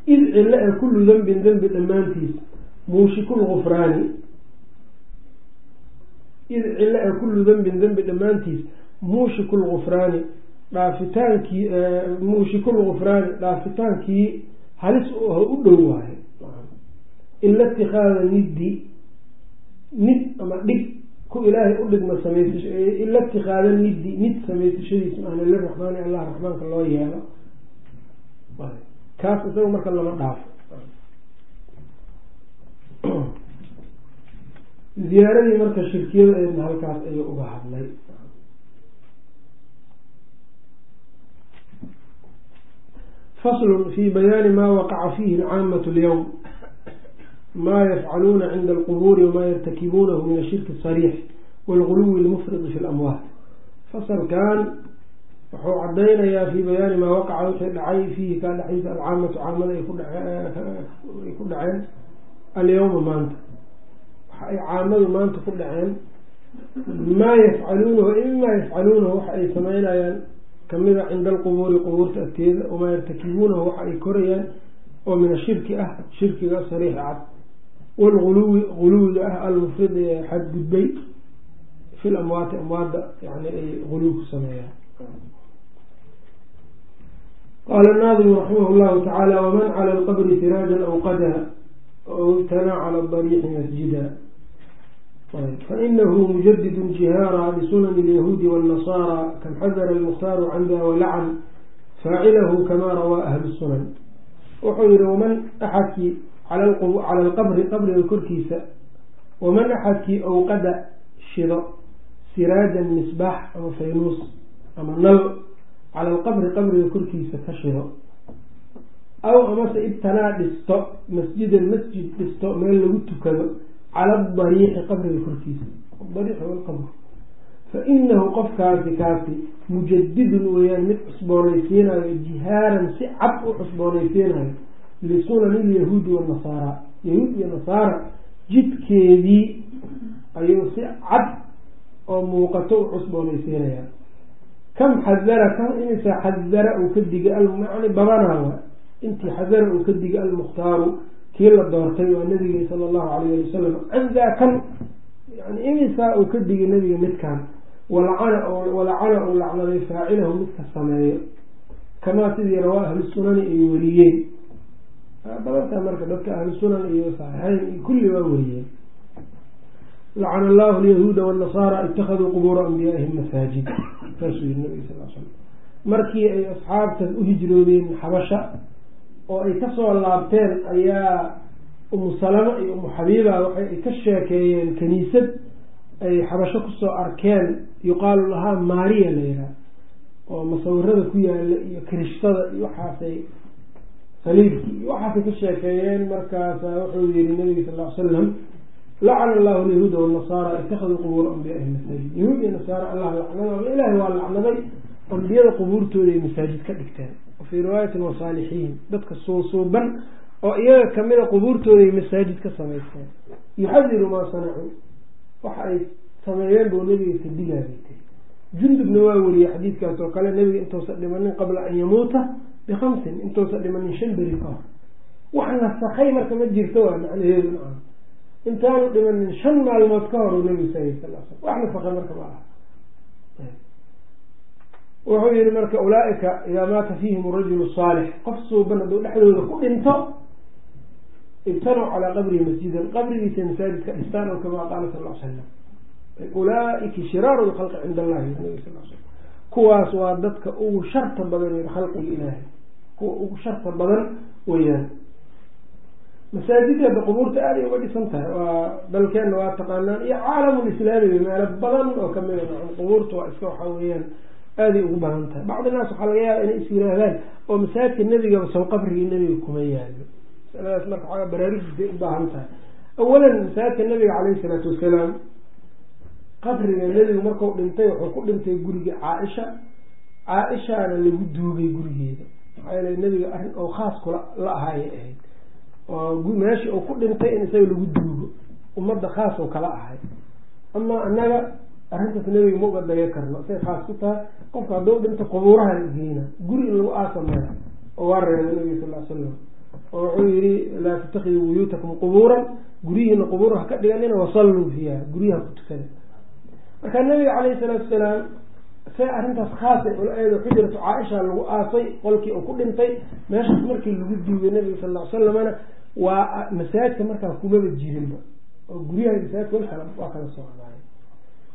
Id cilo ee kullu dembin dembi dhammaantiis muushiku lgufraani id cilo ee kullu dembin dembi dhammaantiis muushiku lgufraani dhaafitaankii muushiku lgufraani dhaafitaankii halis u dhow waayo ila itikaada niddi nid ama dhig ku ilaahay u dhigma samaysa ila itikaada niddi nid samaysashadiis maahna liraxmaani allah raxmaanka loo yeelo. Kaas isaga marka lama dhaafo ziyaaradii marka shirkiyada eedna halkaas ayuu uga hadlay. Faslun fi bayaani maa waqaca fiihi alcaamatu alyawm. Maa yafcaluuna cinda alqubuuri wamaa yartakibuunahu min ashirki asariix waalguluwi almufridi fi lamwaat fasalkan wuxuu cadaynayaa fi bayaani maa waqaca wixii dhacay fiihi kaa dhexaysa alcaamatu caamada ay ku dhaceen alyawma maanta waxa ay caamadu maanta ku dhaceen maa yafcaluunahu imaa yafcaluunahu waxa ay sameynayaan kamida cinda alqubuuri qubuurta agteeda wamaa yartakibuunahu waxa ay korayaan oo min ashirki ah shirkiga sariix cad. Waalguluwi guluwiga ah almufridi ee xadgudbay fi lamwaati amwaadda yani ay guluw ku sameeyaan. Qaala naadimu raximah llahu tacaala waman cala alqabri siraajan aw qadaha aw ibtanaa cala dariixi masjida fainahu mujadidu jihaara bisunani alyahuudi waاnnasaara kam xadara almukhtaaru canda walacan faacilahu kama rawaa ahlu sunan wuxuu yihi waman axadkii cala alqabri qabriga korkiisa waman axadkii awqada shido siraajan misbaax ama faynuus ama nal cala alqabri qabriga korkiisa ka shido aw amase ibtanaa dhisto masjidan masjid dhisto meel lagu tukado cala adariixi qabriga korkiisa adariixi walqabr fa inahu qofkaasi kaasi mujadidun weeyaan mid cusboonaysiinayo jihaaran si cad u cusboonaysiinayo lisunani lyahuudi wanasaara yahuud iyo nasaara jidkeedii ayuu si cad oo muuqato u cusboonaysiinaya kam xadara kam imisa xadara uu ka digay yani badanaawa intii xadara uu ka digay almukhtaaru kii la doortay waa nabigii sala allahu alayh ali wasalam candaa kan yani imisaa uu ka digay nabiga midkan walacana uu lacnaday faacilahu midka sameeyo. Kamaa sidii rawaa ahlu sunani ay weriyeen badantaa marka dadka ahlu sunan iyo saxiixeyn iyo kulli waa weriyeen lacana allahu alyahuuda wاnnasaara itakaduu qubuura anbiyaa'ihim masaajid. Saasuu yihi nabig sal l slam markii ay asxaabtas u hijroodeen xabasha oo ay ka soo laabteen ayaa umu salama iyo umu xabiiba waxay ka sheekeeyeen kaniisad ay xabasho ku soo arkeen yuqaalu lahaa maariya la yihaha oo masawirada ku yaalla iyo kirishtada iyo waxaasay saliibki iyo waxaasay ka sheekeeyeen markaasa wuxuu yihi nabiga sal l salam lacana allahu alyahuuda wanasaara itakaduu qubuura anbiyaaihi masaajid. Yahuud iyo nasaara allah lacnada ama ilaahay waa lacnaday ambiyada qubuurtooda ay masaajid ka dhigteen wafii riwaayatin wasaalixiin dadka suusuuban oo iyaga kamida qubuurtooda ay masaajid ka samaysteen yuxadiru maa sanacuu waxa ay sameeyeen buu nabiga ka digaabay jundubna waa weriyey xadiidkaas oo kale nabiga intuusa dhimanin qabla an yamuuta bikamsin intuusa dhimanin shan beri ka hor wax nasakay marka ma jirto waa macnaheedu intaanu dhimanin shan maalmood ka hor saayay sal l slam wax nasakay marka ma aha wuxuu yihi marka ulaaika idaa maata fiihim rajulu saalix. Qof suuban hadduu dhexdooda ku dhinto ibtanow calaa qabrihi masjidan qabrigiisa masaajid ka dhistaan oo kamaa qaala sal l salam ulaaiki shiraaru lkhalqi cinda allahi nabi sal slam kuwaas waa dadka ugu sharta badan khalqiga ilaahay. Kuwa ugu sharta badan weyaan masaajidda qubuurta aaday uga dhisan tahay. Waa dalkeenna waa taqaanaan. Iyo caalamulislaamiga meelo badan oo kamida qubuurta waa iska waxaa weeyaan aaday ugu badan tahay. Bacdi naas waxaa laga yaaba inay is yiraahdaan oo masaajidka nebigaba sow qabrigii nebiga kuma yaalo masaladaas marka waxaa baraarujiisay u baahan tahay. Awalan masaajidka nabiga caleyhi salaatu wasalaam qabriga nebigu marku dhintay wuxuu ku dhintay guriga caaisha. Caa-ishaana lagu duugay gurigeeda. Maxaa yeele nebiga arrin oo khaas kula la ahaayay ahayd. Oo meeshii uu ku dhintay in isaga lagu duugo ummadda khaas oo kala ahay amaa annaga arrintaas nebiga ma uga daga karno. Say khaas ku tahay qofka hadduu dhinto qubuuraha geena guri in lagu aasamaya oo waa reebay nabiga sal l slam oo wuxuu yihi laa tatakiduu buyuutakum qubuuran guryihiina qubuur ha ka dhiganina wasalluu fiiha guryaha ku tukada. Marka nabiga caleyhi salaatu wasalaam say arrintaas khaasay ula eedo xujratu caaisha lagu aasay qolkii uu ku dhintay meeshaas markii lagu duugay nabiga sal ly salamna waa masaajidka markaa kumaba jirinba oo guryaha masaajidka wal kala waa kala socdaay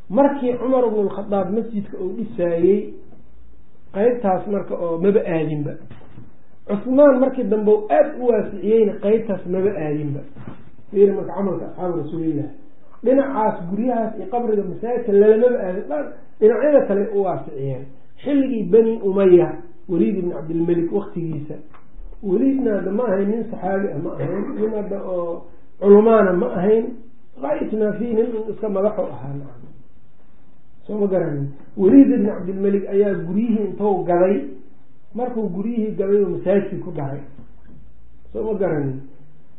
markii cumar bnu lkhadaab masjidka uu dhisaayey qeybtaas marka oo maba aadinba. Cusmaan markii dambe u aada u waasiciyeyna qeybtaas maba aadinba. Fiiri marka camalka asxaabu rasuulillah dhinacaas guryahaas iyo qabriga masaajidka lalamaba aadin dhinacyada kale u waasiciyeen. Xilligii bani umaya waliid ibni cabdilmelik waktigiisa weliidna hadda ma ahayn nin saxaabi ah ma ahayn nin hadda oo culumaana ma ahayn. Qaayatmaa fi nin iska madaxo ahaa soo ma garanin. Weliid ibni cabdilmelik ayaa guryihii intou gaday markuu guryihii gaday oo masaajidkii ku dharay soo ma garanin.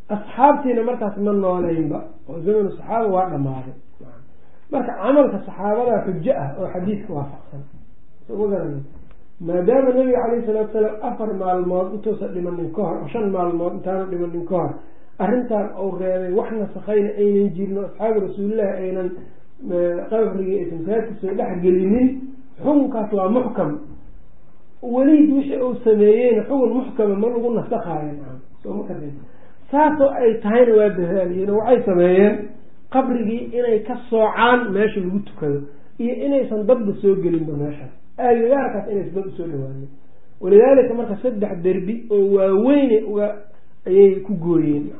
Asxaabtiina markaas ma nooleynba oo zamanu saxaaba waa dhamaaday marka camalka saxaabada xujo ah oo xadiiska waafaqsan. Soo ma garanin. Maadaama nabiga caleyhi salaatu salaam afar maalmood intuusa dhimanin ka hor oo shan maalmood intaanu dhimanin ka hor arrintan uu reebay wax nasakayna aynan jirin oo asxaabi rasuulillahi aynan qabrigii aysan masaajidka soo dhex gelinin xukunkaas waa muxkam. Weliid wixii uu sameeyeyna xukun muxkama ma lagu ka saasoo ay tahayna waa dadaaliyeen oo waxay sameeyeen qabrigii inay ka soocaan meesha lagu tukado iyo inaysan dadba soo gelinba meeshaas aagagaarkaas inaysan dad u soo dhawaanin walidaalika marka saddex derbi oo waaweyne ayay ku gooyeen.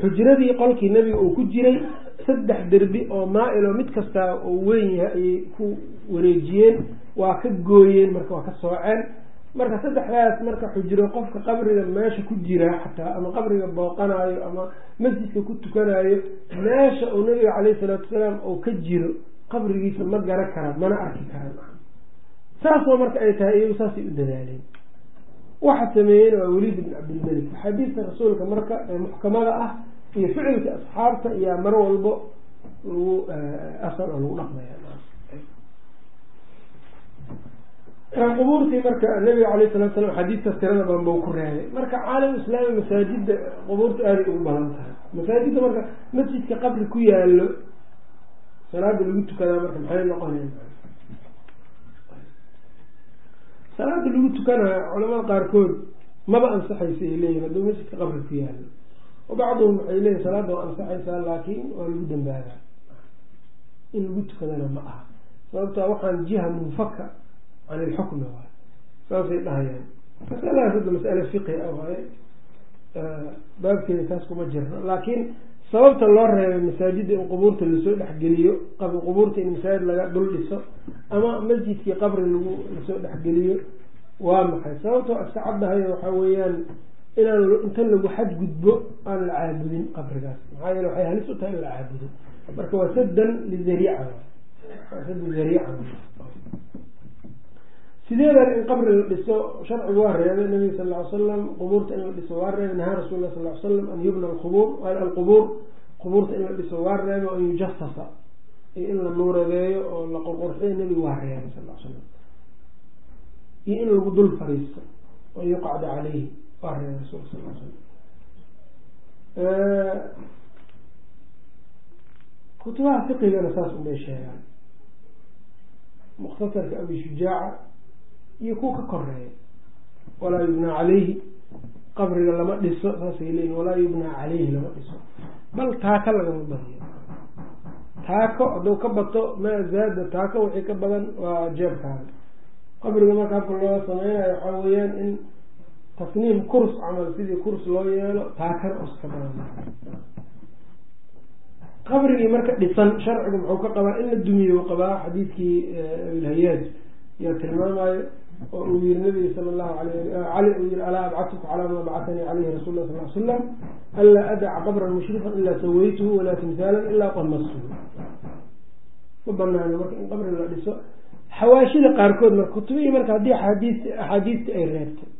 Xujradii qolkii nebiga uu ku jiray saddex derbi oo maa-ilo mid kastaa oo weyn yahay ayay ku wareejiyeen waa ka gooyeen marka waa ka sooceen. Marka saddexdaas marka xujro qofka qabriga meesha ku jira xataa ama qabriga booqanayo ama masjidka ku tukanayo meesha uu nabiga caleyhi salaatu wasalaam uu ka jiro qabrigiisa ma garan kara mana arki karaan. Saasoo marka ay tahay iyagu saasay u dadaaleen. Waxa sameeyeyna waa weliid ibn cabdilmelik axaadiista rasuulka marka ee muxkamada ah iyo ficilka asxaabta iyaa mar walbo lagu asal oo lagu dhaqmaya. Qubuurtii marka nabiga caleyh salatu salam xadiistaas tirada badan bau ku reebay. Marka caalam islaami masaajida qubuurta aaday ugu badan tahay. Masaajidda marka masjidka qabri ku yaalo salaada lagu tukadaa marka maxay noqonayn salaada lagu tukanayo culamada qaarkood maba ansaxaysa ay leeyihiin hadduu masjidka qabri ku yaalo wabacduhum waxay leeyihiin salaada waa ansaxaysaa laakiin waa lagu dambaabaa in lagu tukadana ma aha sababtaa waxaan jiha munfaka can ilxukmi waay saasay dhahayaan masaladaas hadda masale fiqi ah waaye baabkeeda taas kuma jirno laakiin sababta loo reebay masaajidda in qubuurta la soo dhexgeliyo qubuurta in masaajid laga dhul dhiso ama masjidkii qabri lagu la soo dhexgeliyo waa maxay sababtoo iska caddahay waxaa weeyaan inaan inta lagu xadgudbo aan la caabudin qabrigaas. Maxaa yeele waxay halis u tahay in la caabudo marka waa sadan lizariica waa. Sadan zariica sideedan in qabri la dhiso? Sharcigu waa reebay nabiga sal ly salam qubuurta in la dhiso waa reebay. Nahaa rasul lah sal ly slam an yubna alqubuur. Alqubuur qubuurta in la dhiso waa reebay an yujasasa iyo in la nuuradeeyo oo la qurqurxiyo nabigu waa reebay sal l slam iyo in lagu dul fariisto an yuqacda caleyhi waa reebay rasul sal l slam kutubaha fiqigana saas unbay sheegaan mukhtasarka abi shujaaca iyo kuwa ka koreeya walaa yubnaa caleyhi qabriga lama dhiso saasay leeyihiin walaa yubnaa caleyhi lama dhiso bal taaka lagama badiyo taako hadduu ka bato maa zaada taako wixii ka badan waa jeebkaaga qabriga marka habka loo sameynayo waxaa weeyaan in tasniim kurs camal sidii kurs loo yeelo taakana us ka badan. Qabrigii marka dhisan sharcigu muxuu ka qabaa in la dumiyo qabaa xadiidkii abilhayaaj yaa tilmaamayo oo uu yiri nabiga sala allahu alayh cali uu yihi alaa abcadtuka calaa maa bacatanii caleyhi rasul lah sal slam anlaa adaca qabran mushrifan ilaa sawaytuhu walaa timhaalan ilaa qamasuhu ma banaano marka in qabri la dhiso. Xawaashida qaarkood marka kutubihii marka haddii axaadiist axaadiistii ay reebtay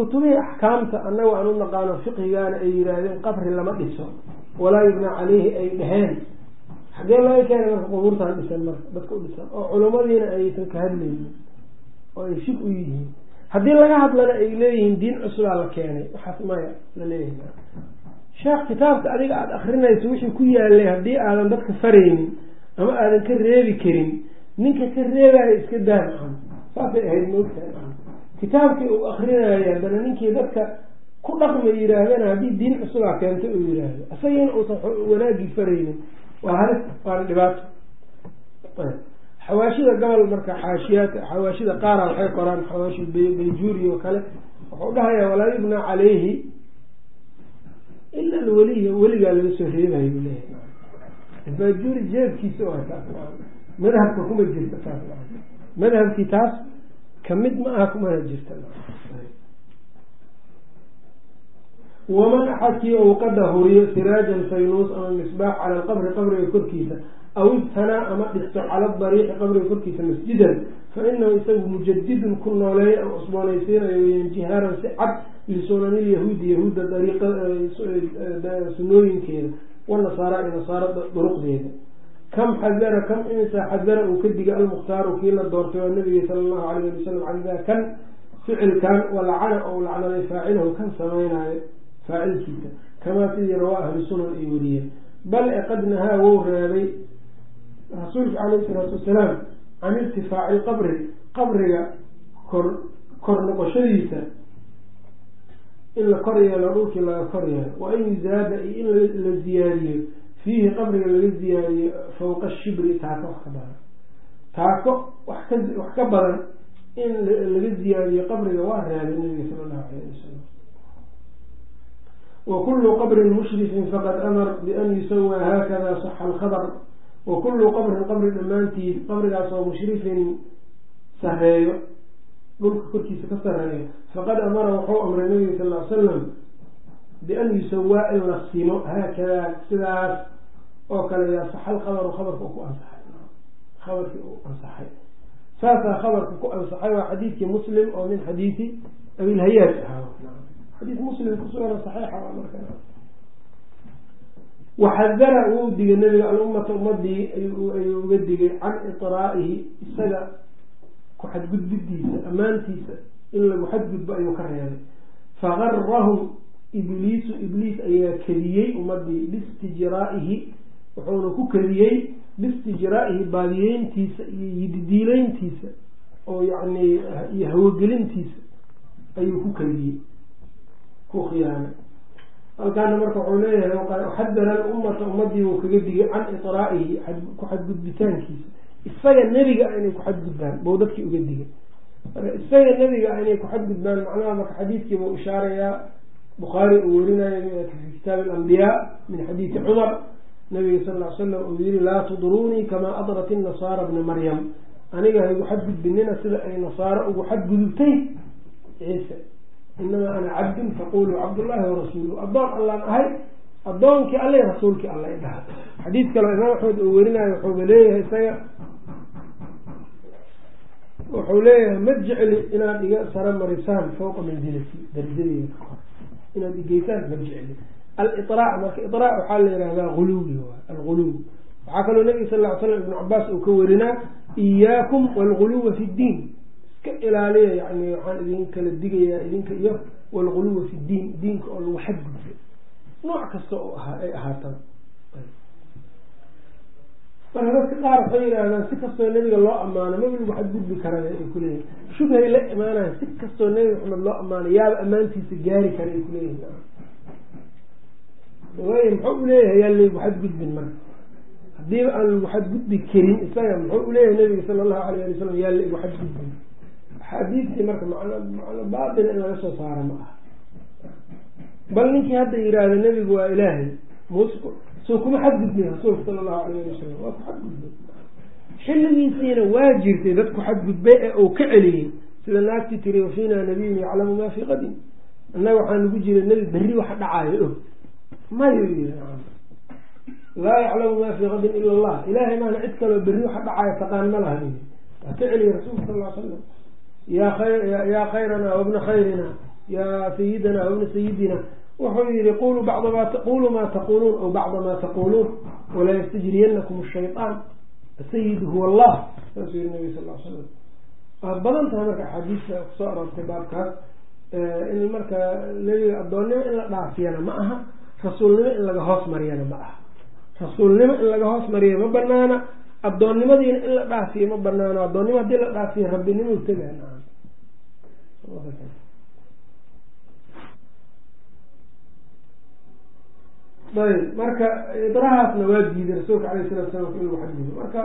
kutubihii axkaamta annaga aan u naqaano fiqigaana ay yihaahdeen qabri lama dhiso walaa yubnaa caleyhi ay dheheen xagee laga keenay marka qubuurtaan dhisan marka dadka u dhisan oo culimadiina aysan ka hadlaynin oo ay shib u yihiin. Haddii laga hadlana ay leeyihiin diin cusubaa la keenay. Waxaas maya la leeyahay. Sheekh kitaabka adiga aada akrinayso wixii ku yaalay haddii aadan dadka faraynin ama aadan ka reebi karin ninka ka reebayo iska daamacan saasay ahayd moogtahay kitaabkii uu akrinayo haddana ninkii dadka ku dhaqma yihaahdana haddii diin cusubaa keento uu yihaahdo isagiina uusan wanaagii faraynin waa halis waana dhibaato. Xawaashida gobol marka xaashiyaad xawaashida qaara waxay qoraan xawaashi bayjuuri oo kale. Wuxuu dhahayaa walaa yubnaa caleyhi ila alweliya weligaa laga soo reebayo u leeyahay. Bayjuuri jeebkiisa waa taas madhabka kuma jirta taas. Madhabkii taas ka mid ma aha kumana jirta. Waman axadkii ou qada huriyo siraajan faynuus ama misbaax cala alqabri qabriga korkiisa aw ibtanaa ama dhisto cala dariiqi qabriga korkiisa masjidan fa inahu isagu mujadidun ku nooleeya ama cusboonaysiinayo weyan jihaaran si cad lisunanilyahuudi yahuudda dariiqa sunooyinkeeda wanasaara iyo nasaara duruqdeeda kam xadara kam imisa xadara uu ka diga almukhtaaru kii la doortay waa nabiga sala allahu alayh ali wasalam canidaa kan ficilkan walacana ou lacnaday faacilahu kan sameynaayo faacilkiisa kamaa sidii rawaa ahlu sunan ay wariyeen bal qad nahaa wou reebay rasuulka calayhi salaatu wasalaam can irtifaaci lqabri qabriga kor kor noqoshadiisa in la kor yeelo dhulkii laga kor yeelo wa an yuzaada iyo in la ziyaadiyo fiihi qabriga laga ziyaadiyo fawqa shibri taako wax ka badan. Taako wax ka wax ka badan in laga ziyaadiyo qabriga waa reebay nabiga sala allahu alayh wasalam wakulu qabrin mushrifin faqad amar bian yusawaa haakada saxa alkhabar wakulu qabrin qabri dhammaantiis qabrigaas oo mushrifin sareeyo dhulka korkiisa ka sareeyo faqad amara wuxuu amray nabiga sal ly salam bian yusawaa in la simo sidaas oo kale yaa saxa alkhabaru khabarka ku ansaxay khabarkii uu ansaxay saasaa khabarka ku ansaxay waa xadiidkii muslim oo min xadiidi abilhayaaj ahaa muslim kusugan saxiixa waa marka waxadara wuu digay nabiga alummata ummadii ayuu uga digay can iطraa'ihi isaga ku xadgudbidiisa ammaantiisa in lagu xadgudbo ayuu ka reebay fagarahum ibliisu ibliis ayaa kediyey ummadii bistijraa'ihi wuxuuna ku kediyey bistijraa'ihi baadiyeyntiisa iyo yididiileyntiisa oo yani iyo hawogelintiisa ayuu ku kediyey ku khiyaanay. Halkaana marka wuxuu leeyahay xadara alummata ummadii buu kaga digay can itraa'ihi ku xadgudbitaankiisa. Isaga nebiga inay ku xadgudbaan bou dadkii uga digay. Marka isaga nebiga inay ku xadgudbaan macnaha marka xadiidkiibuu ishaarayaa bukhaari uu werinayo fi kitaabi alambiyaa min xadiidi cumar. Nabiga sal ly slam uu yihi laa tudruunii kamaa adrat inasaara bna maryam. Aniga haygu xadgudbinina sida ay nasaaro ugu xadgudubtay ciise. Inamaa ana cabdun faquluu cabdullaahi warasuuluhu addoon allaan ahay addoonkii alle rasuulkii alla dhaha xadiid kaleo imaam axmed uu werinayo wuxuuba leeyahay isaga wuxuu leeyahay ma jecli inaad iga saro marisaan fawqa manzilati darajadeyda ka kor inaad igeysaan ma jecli aliraac marka iraac waxaa la yihahdaa guluwi alguluw waxaa kaloo nabiga sal ly slam ibnu cabaas uu ka werinaa iyaakum walguluwa fi ddiin iska ilaaliya yani waxaan idin kala digayaa idinka iyo walguluwa fi ddiin diinka oo lagu xadgudbo nooc kasta oo ay ahaataba marka dadka qaar waxay yidhahdaan si kastoo nebiga loo ammaano maba lagu xadgudbi karay ay kuleeyihin shubhay la imaanayan si kastoo nebi maxamed loo ammaano yaaba ammaantiisa gaari kara ay kuleeyihin waay muxuu uleeyahay yaa laygu xadgudbin marka hadiiba aan lagu xadgudbi karin isaga muxuu uleeyahay nabiga sala allahu alayh ali wasalam yaa laygu xadgudbin axaadiistii marka macno baatil in laga soo saaro ma aha. Bal ninkii hadda yiraahda nebigu waa ilaahay mus soo kuma xadgudbin rasuulka sala allahu alayh ali wasalam waa ku xadgudbay. Xilligiisiina waa jirtay dad ku xadgudbay ee uu ka celiyey sida naagtii tiri wafiina nabiyun yaclamu ma fii qadin annaga waxaa nagu jira nebi berri wax dhacaayo og yiri laa yaclamu ma fii qadin ila allah. Ilahay maana cid kaloo berri waxa dhacaayo taqaan ma laha waa ka celiyay rasuulka sal l slam yaa khayrana wabna khayrina yaa sayidana wabna sayidina wuxuu yihi bacda ma quluu ma taquluun aw bacda ma taquluun walaa yastajriyanakum shayطaan asayid huwa allah saasuu yihi nabi sal l slam waa badan tahay marka axaadiista ku soo aroortay baabkaas in marka nebiga addoonnimo in la dhaafiyana ma aha rasuulnimo in laga hoos mariyana ma aha rasuulnimo in laga hoos mariya ma banaana addoonnimadiina in la dhaafiyo ma banaano addoonnimo haddii la dhaafiyo rabbinimo tegaan ayb marka idrahaasna waa diiday rasuulka alayh salatu salam in lagu xadgudo marka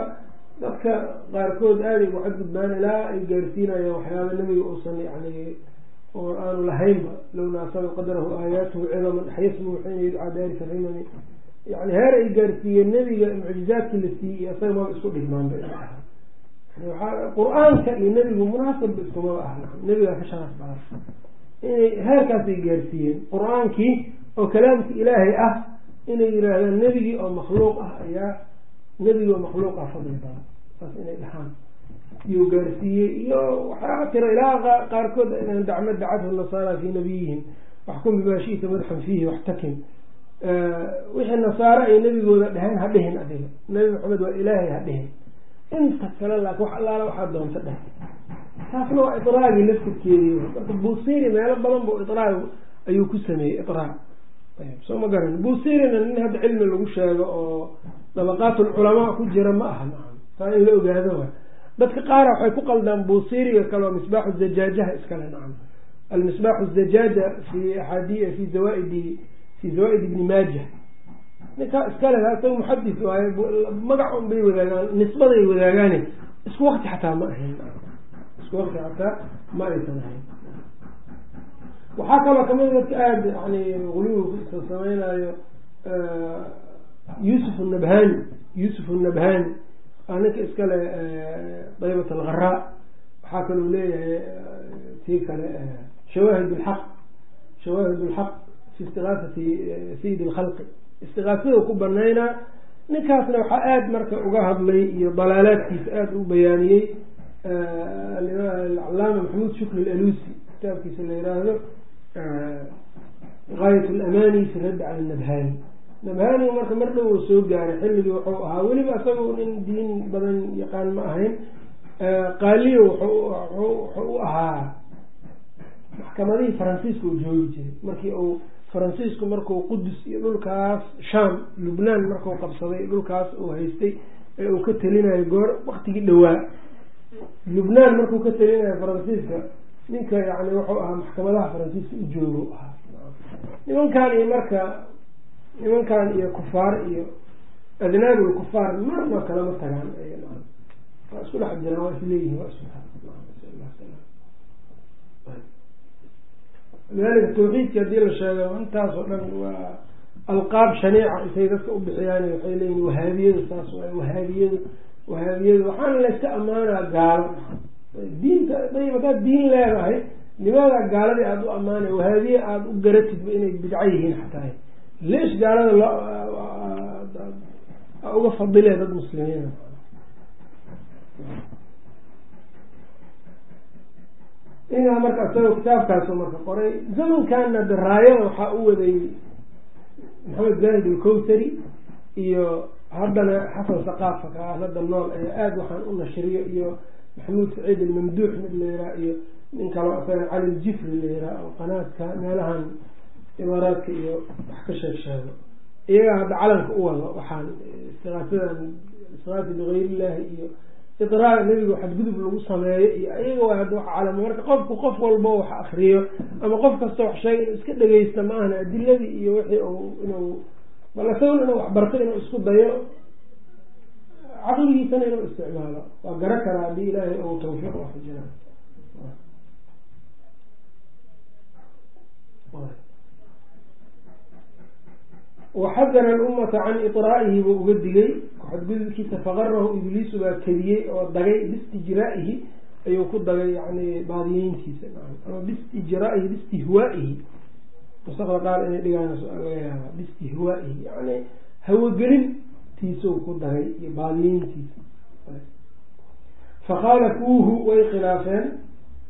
dadka qaarkood aaday ugu xadgudbaan ilaa ay gaarsiinayaan waxyaaba nebiga uusan yani oo aanu lahaynba low naasaba qadarahu aayaatuhu cidaman axyasmu xiina yudcaa daarika rimami yani heer ay gaarsiiyeen nebiga mucjizaadkii la siiyey isaga maba isku dhigmaan ba qur'aanka iyo nebigu munaasabba iskumaba ah nebigaa ka sharaf badan. Inay heerkaasay gaarsiiyeen qur'aankii oo kalaamka ilaahay ah inay yihaahdaan nebigii oo makhluuq ah ayaa nebigi oo makhluuq ah fadli badan. Saas inay dhahaan. Iyuu gaarsiiyey iyo waxaa tira ilaa qaarkood dacma dacathu nasaara fii nabiyihim waxkum bimaa shita madxan fiihi waxtakim wixii nasaare ay nebigooda dheheen ha dhihin adiga. Nebi maxamed waa ilaahay ha dhihin. Inta kale laakin wax allaala waxaa doonta dheh taasna waa idraagi laftirkeedii marka buusiri meelo badan bu idraag ayuu ku sameeyey idraag soo ma garan. Buusirina nin hadda cilmi lagu sheego oo dabaqaat ulculamaa ku jira ma aha taa in la ogaado wa dadka qaara waxay ku qaldaan buusiriga kaleo misbaaxu zajaajaha iskale nacam. Almisbaaxu zajaaja fi aadi fi zawaaidi fi zawaaid ibni maaja. Ninkaa iskale isaga muxadis waaye magac un bay wadaagaan nisbaday wadaagaane. Isku wakti xataa ma ahayn isku wakti xataa ma aysan ahayn waxaa kaloo ka mid dadka aada yani guluwi sameynaayo yuusuf nabhani yuusuf nabhani ninka iskale daybat algharaa waxaa kaloo leeyahay tii kale shawaahid lxaq shawaahid lxaq fi istigaasati sayid alkhalqi istigaasada ku banaynaa ninkaasna waxaa aada marka uga hadlay iyo dalaalaadkiisa aada u bayaaniyey alcalaama maxamuud shukri alalusi kitaabkiisa la yiraahdo gaayat alamani fi radd cala nabhani nabhani marka mar dhow uu soo gaaray xilligii wuxuu ahaa weliba isagu nin diin badan yaqaan ma ahayn qaaliyo wuxuu u ahaa maxkamadihii faransiiska uu joogi jiray markii uu faransiisku marku qudus iyo dhulkaas sham lubnaan marku qabsaday dhulkaas uu haystay ee uu ka telinayo goor waktigii dhowaa lubnaan markuu ka telinayo faransiiska ninka yani wuxuu ahaa maxkamadaha faransiiska u joogo ahaa. Nimankan iyo marka nimankan iyo kufaar iyo adnaabi lkufaar marna kalama tagaan. Waa isku dhex jiraan waa isleeyihin waa lidalika tawxiidki haddii la sheego intaas oo dhan waa alqaab shaniica intay dadka u bixiyaan waxay leeyihiin wahaabiyadu saas waay wahaabiyadu wahaabiyadu waxaana layska ammaanaa gaalo diinta dayib haddaad diin leedahay nimadaa gaaladii aada u ammaanay wahaabiye aada u garatidba inay bidco yihiin xataa. Leesh gaalada loo uga fadile dad muslimiina inaa marka isagoo kitaabkaasu marka qoray zamankanna de raayada waxaa u waday maxamed zahid alkowtari iyo haddana xasan saqaafa kaas hadda nool ee aada waxaan u nashriyo iyo maxamuud saciid almamduux mid la yiraa iyo nin kaloo isaga cali ljifri la yiraa oo qanaadka meelahan imaaraadka iyo wax ka sheeg sheego iyagaa hadda calanka u wado waxaan istiqaasadan istiqaasa bigayr illaahi iyo idraaga nebiga xadgudub lagu sameeyo iyo iyaga waa hadda wax calamo marka qofku qof walbo wax akriyo ama qof kasta wax sheega inuu iska dhegeysta ma adiladii iyo wixii u inuu bal isaguna inuu waxbarto inuu isku dayo caqligiisana inuu isticmaalo. Waa garo karaa haddii ilaahay ou tawfiiq waxujina waxadara alummata can iطraa'ihi buu uga digay. Xadgudubkiisa faqarahu ibliisu baa kediyey oo dagay bistijraa'ihi ayuu ku dagay yani baadiyeyntiisa ama bistijraa'ihi bistihwaa'ihi nusakda qaar inay dhigaan laga yaaba bistihwaa'ihi yani hawogelintiisuu ku dagay iyo baadiyeyntiisa fakhaalafuuhu way khilaafeen.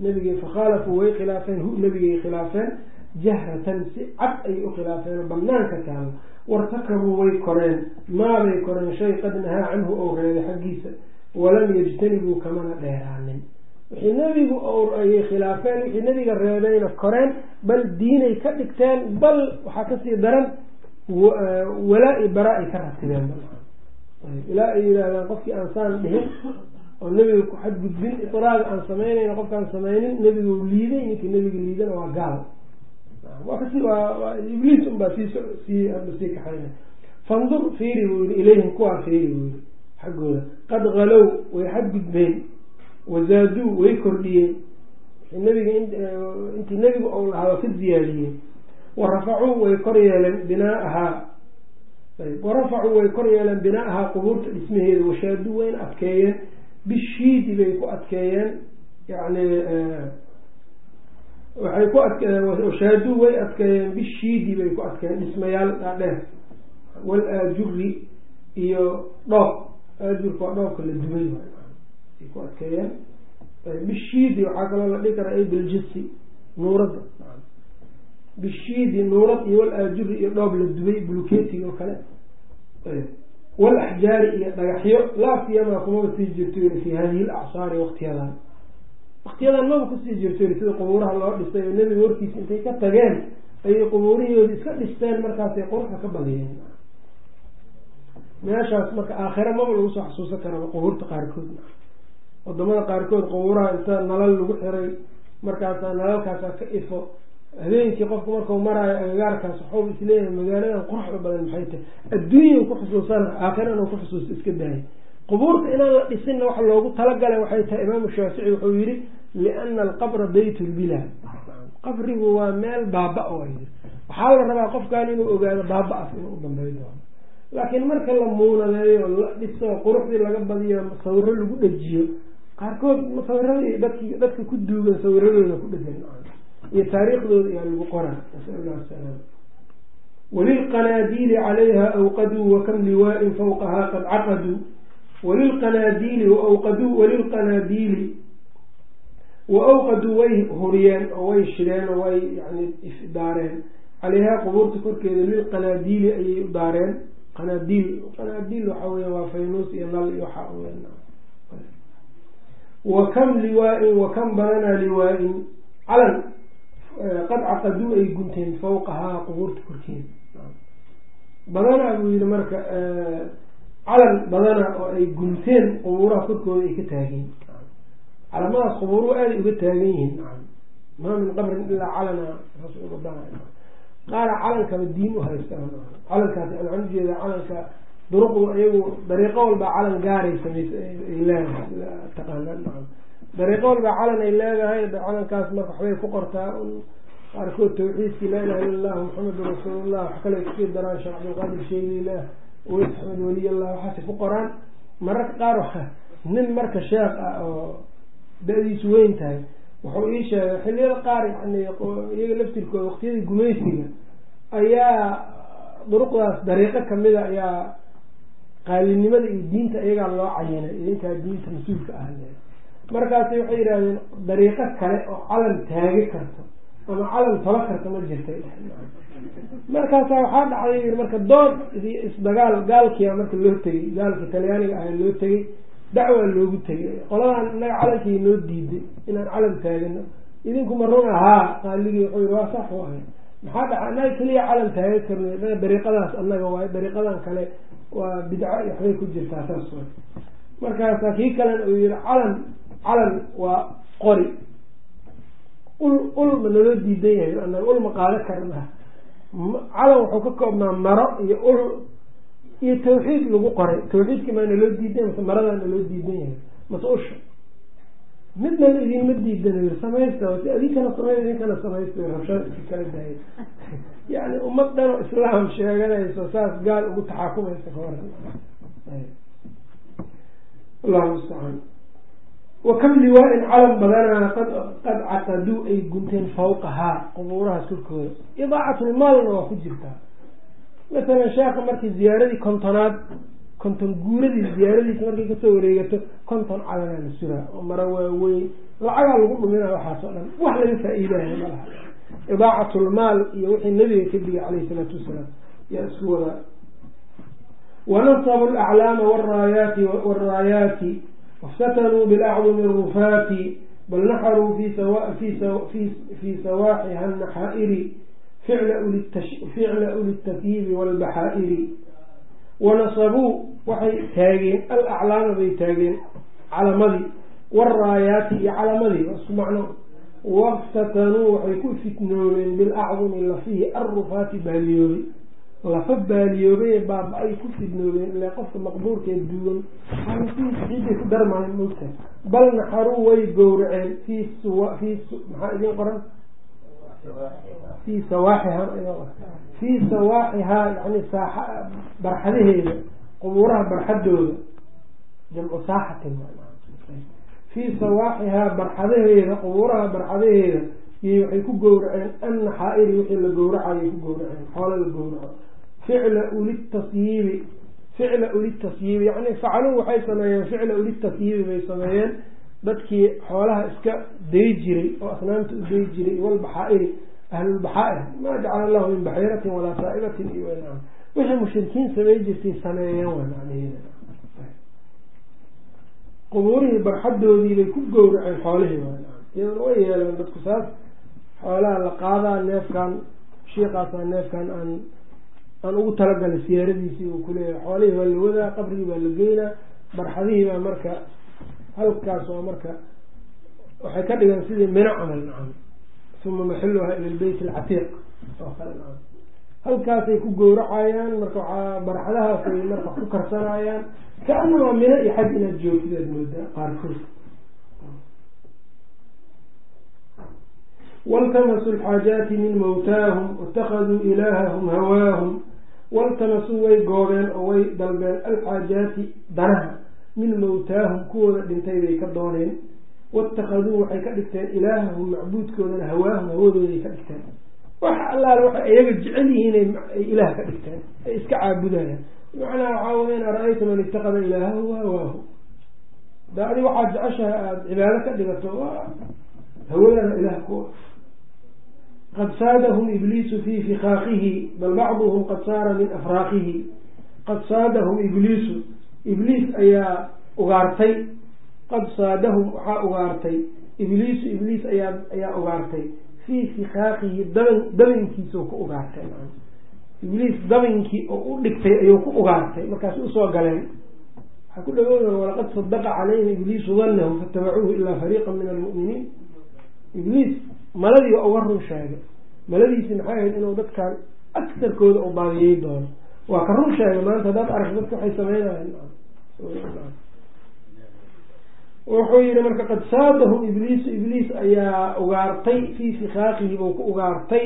Nabig fakhaalafuu way khilaafeen. Hu nabigay khilaafeen. Jahratan si cad ayay u khilaafeen. Oo banaanka taalo wartakabuu way koreen. Maabay koreen? Shay qad nahaa canhu ou reebay xaggiisa. Walam yajtanibuu kamana dheeraanin. Wixii nebigu ayay khilaafeen wixii nebiga reebayna koreen bal diinay ka dhigteen bal waxaa ka sii daran walaa-i bara-ay ka ratibeen ilaa ay yidhaahdaan qofkii aan saan dhihin oo nebiga ku xadgudbin itraaga aan samaynayna qofkaan samaynin nebigu liiday ninkii nebiga liidana waa gaal. Waa ibliis unbaa sii sii kaxayna fandur fiiri buu yihi ilayhim kuwaa fiiri buu yihi xaggooda. Qad halow way xadgudbeen wazaaduu way kordhiyeen. Nabiga intii nebigu ou lahaa waa ka ziyaadiyeen. Warafacuu way kor yeeleen binaahaa warafacuu way kor yeeleen binaahaa qubuurta dhismaheeda washaaduu wayna adkeeyeen bishiidi bay ku adkeeyeen yani waxay ku adwashaaduu way adkeeyeen bishiidi bay ku adkeeyeen dhismayaal dhaadheer wal aajuri iyo dhoob aajurka waa dhoobka la dubay ay ku adkeeyeen bishiidi waxaa kaloo la dhihi karaa ay nuuradda bishiidi nuurad iyo wal aajuri iyo dhoob la dubay buluketiga oo kale wal axjaari iyo dhagaxyo laa siyamaa kumaba sii jirto yiri fi hadihi lacsaari waktiyadan waktiyadan maba ku sii jirto sida qubuuraha loo dhisay oo nebiga warkiisa intay ka tageen ayay qubuurihoodi iska dhisteen markaasay quruxda ka badiyeen meeshaas marka aakhira maba lagu soo xasuusan karaba qubuurta qaarkood waddamada qaarkood qubuuraha inta nalal lagu xiray markaasaa nalalkaasaa ka ifo habeenkii qofku markau maraayo agagaarkaas waxuu is leeyahay magaaladan quruxda badan maxay tahay? Adduunya ku xusuusana aakhirana ku xusuusta iska daaya qubuurta inaan la dhisinna waxa loogu talagalay waxay tahay imaamu shaafici wuxuu yihi liana alqabra bayt lbilaa qabrigu waa meel baaba o waxaa la rabaa qofkan inuu ogaado baaba-as inuu u dambey doono. Laakiin marka la muunadeeyo la dhiso quruxdii laga badiyo sawiro lagu dhejiyo qaarkood sawiradii dadki dadka ku duugan sawiradooda ku dhegan iyo taariikhdooda iyaa lagu qoraa nasal llah asalaam walilqanaadiili calayha awqaduu wakam liwaain fawqahaa qad caqaduu. Walilqanaadiili waawqaduu walilqanaadiili wa awqaduu way huriyeen oo way shideen oo way yani ifdaareen caleyhaa qubuurta korkeeda lilqanaadiili ayay u daareen. Qanaadiil qanaadiil waxa weya waa faynuus iyo nal iyo waxa wa kam liwaa-in wa kam badanaa liwaa-in. Calan qad caqaduu ay gunteen fawqahaa qubuurta korkeeda badanaa buu yihi marka calan badana oo ay gunteen qubuuraha korkooda ay ka taageen calamadaas qubuuruhu aaday uga taagan yihiin maa min qabrin ilaa calana qaara calankaba diin u haysta calankaas yani waxaan ujeeda calanka duruqdu iyagu dariiqo walbaa calan gaaray samays ay leedahay taqaanaan maa dariiqo walbaa calan ay leedahay calankaas marka waxbay ku qortaa. Qaarkood tawxiidkii laa ilaha illa allah maxamedun rasuulullah wax kale ku sii daraan sheekh cabdilqaadir sheylilah ways axmed waliyallah waxaasi ku qoraan. Mararka qaar nin marka sheekh ah oo da-diisu weyn tahay wuxuu ii sheegay xilliyada qaar yani iyaga laftirkooda waqtiyadii gumaysiga ayaa duruqdaas dariiqo kamida ayaa qaalinimada iyo diinta iyagaa loo cayinay idinkaa diinta mas'uulka ah markaasi waxay yidhahdeen dariiqo kale oo calan taagi karto ama calan tolo karta ma jirtay markaasaa waxaa dhacday marka dood isdagaal gaalkiia marka loo tegey gaalka talyaaniga ah loo tegey dacwaa loogu tegay qoladaan inaga calankii noo diiday inaan calan taagino idinkuma run ahaa qaaligii wuxuu waa sax waay. Maxaa dhaca inaga keliya calan taaga karno inaga dariiqadaas annaga waayo dariiqadan kale waa bidco iyo waxbay ku jirtaa saas way markaasa kii kalena uu yihi calan calan waa qori. Ul ul ma naloo diidan yahay anaga ul ma qaado karna calan wuxuu ka koobnaa maro iyo ul iyo tawxiid lagu qoray. Tawxiidkii maa naloo diidan mase maradaa naloo diidan yahay mase usha. Midna la idinma diidan samaysta si adinkana samey idinkana samaysta rabshada kala daaya yani ummad dhan oo islaam sheeganayso saas gaal ugu taxaakumaysa ka waran allahu mustacaan wakam liwaa-in calam badanaa qad caqaduu ay gunteen fawqahaa qubuurahaas korkooda idaacatlmaalna waa ku jirtaa masalan sheekha markii ziyaaradii kontonaad konton guuradii ziyaaradiisa markay ka soo wareegato konton calanaa la suraa. Oo maro waaweyn lacagaa lagu dhuminaya waxaas oo dhan. Wax laga faa-iidaya malaha idaacatlmaal iyo wixii nabiga ka digay caleyhi salaatu wasalaam yaa isku wadaa wanasabu alaclaama waraayaati waraayaati waftatanuu bilacdumi arufaati bal naxaruu fi sawaaxiha anaxaa'iri ficla uli takyiibi walbaxaa'iri wanasabuu waxay taageen alaclaama bay taageen calamadii waraayaati iyo calamadii waa isku macno waftatanuu waxay ku fitnoobeen bilacdumi lafihi arufaati baaliyoobay lafa baaliyoobay baaba-ay ku fidnoobeen ile qofka maqbuurkee duwan ciiday ku darmayan mogta bal naxaruu way gowraceen fi fi maxaa idin qoran? Fii sawaaxiha fii sawaaxihaa yani saaxa barxadaheeda qubuuraha barxadooda. Jamcu saaxatin fii sawaaxihaa barxadaheeda qubuuraha barxadaheeda iyo waxay ku gowraceen annaxaa-iri wixii la gowracayay ku gowraceen xoolo la gowraco ficla ulitasyiibi ficla ulitasyiibi yani facaluu waxay sameeyeen ficla ulitasyiibi bay sameeyeen. Dadkii xoolaha iska day jiray oo asnaamta u day jiray walbaxaa-iri ahlulbaxaa-ir maa jacala allahu min baxiiratin walaa saa'ibatin iyo wixii mushrikiin samey jirtay sameeyeen macnaheeda qubuurihii barxadoodii bay ku gowraceen xoolihii iyadana way yeeleen dadku saas xoolaha la qaadaa neefkan shiiqaasa neefkan aan aan ugu talagalay siyaaradiisii uu kuleeyahay xoolihii waa la wadaa qabrigii baa la geynaa barxadihii baa marka halkaas waa marka waxay ka dhigan sidii mino camal nacam uma maxiluha ila lbeyt alcatiiq oo kale nacam. Halkaasay ku gowracayaan marka waxaa barxadahaasay marka ku karsanayaan kaanamaa mino iyo xaj inaad joogtid aad moodaa qaarkood waltamasuu alxaajaati min mawtaahum waاtakaduu ilaahahum hawaahum waltamasuu way goobeen oo way dalbeen alxaajaati danaha min mawtaahum kuwooda dhintay bay ka dooneen. Waاtakaduu waxay ka dhigteen ilaahahum macbuudkoodana hawaahum hawadooday ka dhigteen. Waxa allaale waxay iyaga jecel yihiin ay ilaah ka dhigteen ay iska caabudayaan. Bimacnaa waxaa weyan ara-ayta man itakada ilaahahu hawaahu da adi waxaad jeceshahay aada cibaado ka dhigato hawadana ilaah ku qad saadahum ibliisu fii fikaakihi bal bacduhum qad saara min afraaqihi qad saadahum ibliisu ibliis ayaa ugaartay qad saadahum waxaa ugaartay ibliisu ibliis ayaa ayaa ugaartay fii fikaakihi daban dabinkiisa ku ugaartay ibliis dabinkii oo u dhigtay ayuu ku ugaartay markaas u soo galeen waxaa ku dhawooda walaqad sadaqa calayhim ibliisu danahu fatabacuuhu ilaa fariiqa min almu'miniin ibliis maladii uga run sheegay. Maladiisi maxay ahayd inuu dadkan agsarkooda u baadiyey doono. Waa ka run sheegay maanta haddaad aragto dadka waxay sameynayeen wuxuu yihi marka qad saadahu ibliisu ibliis ayaa ugaartay fii fikaaqihi buu ku ugaartay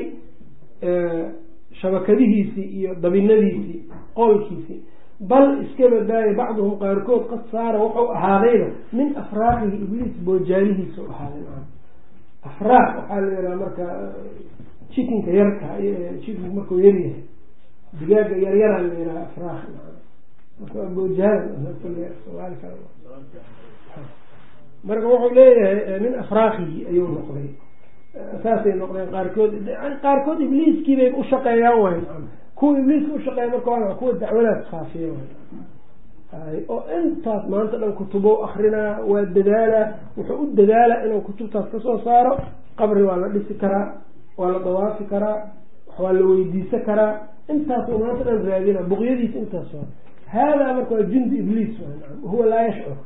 shabakadihiisii iyo dabinadiisii qoolkiisii bal iska badaaye bacduhum qaarkood qad saara wuxuu ahaadayba min afraaqihi ibliis boojaalihiisa ahaaday afraaq waxaa la yidhaha marka jikinka yarka jikinku markuu yaryahay digaaga yaryara la yidhaha afraaq marka wuxuu leeyahay min afraaqihi ayuu noqday. Saasay noqdeen qaarkood qaarkood ibliiskii bay ushaqeeyaan waay. Kuwa ibliiska ushaqeeya marka kuwa dacwadaas faafiya oo intaas maanta dhan kutubo akrinaa waa dadaalaa wuxuu u dadaalaa inuu kutubtaas ka soo saaro qabri waa la dhisi karaa waa la dawaafi karaa waa la weydiisan karaa intaasuu maanta dhan raadina buqyadiisa intaas waa marka waa jundi ibliis huwa laa yashcur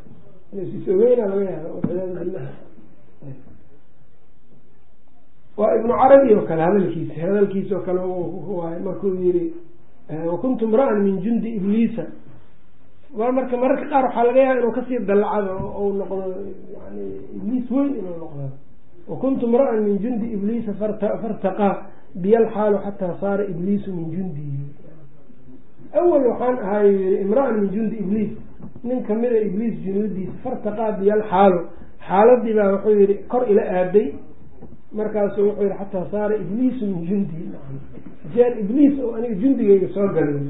inusisogeyna laga billah waa ibnu carabi oo kale hadalkiisa hadalkiisa oo kale waay markuu yiri wakuntu mra'an min jundi ibliisa waa marka mararka qaar waxaa laga yaaba inuu ka sii dallacado ou noqdo yani ibliis weyn inuu noqdo. Wakuntu mra'an min jundi ibliisa fartaqaa biyal xaalu xataa saara ibliisu min jundihi. Awal waxaan ahaay yii imra'an min jundi ibliis. Nin kamida ibliis junuudiisa fartaqaa biyal xaalu. Xaaladii baa wuxuu yihi kor ila aaday markaasu wuxuu yihi xataa saara ibliisu min jundi jeer ibliis oo aniga jundigeyga soo galay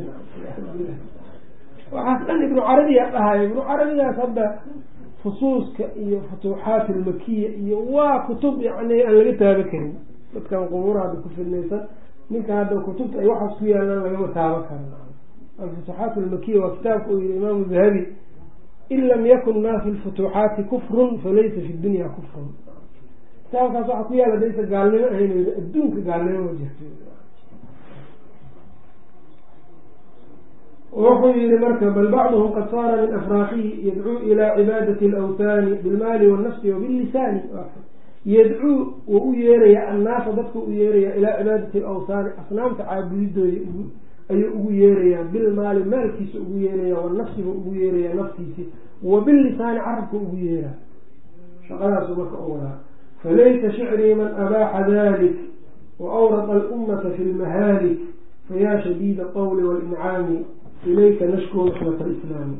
waxaas dhan ibnu carabiya dhahay. Ibnu carabigaas hadda fusuuska iyo futuuxaat almakiya iyo waa kutub yani aan laga taaba karin. Dadkan qubuura hadda ku fidnaysan ninka hadda kutubta ay waxaas ku yaalaan lagama taaba karo. Alfutuuxaat almakiya waa kitaabka uu yihi imaamu dahabi in lam yakun ma fi lfutuuxaati kufrun falaysa fi dunya kufrun. Kitaabkaas waxaa ku yaalla daysa gaalnimo ahayn adduunka gaalnimo ma jirto wuxuu yihi marka bal bacduhum qad saara min afraaqihi yadcuu ilaa cibaadati alawthaani bilmaali wannafsi wabillisaani yadcuu wuu u yeerayaa annaasa dadku u yeerayaa ilaa cibaadati alawthaani asnaamta caabudidooda ayuu ugu yeerayaa bilmaali maalkiisa ugu yeeraya wanafsiba ugu yeerayaa naftiisi wabillisaani carabka ugu yeeraa shaqadaasu marka u wadaa falaysa shicrii man abaaxa dalik waawrata alummata fi lmahaalik fayaa shadiida alqawli walincaami ilayka nashku raxmat alislaami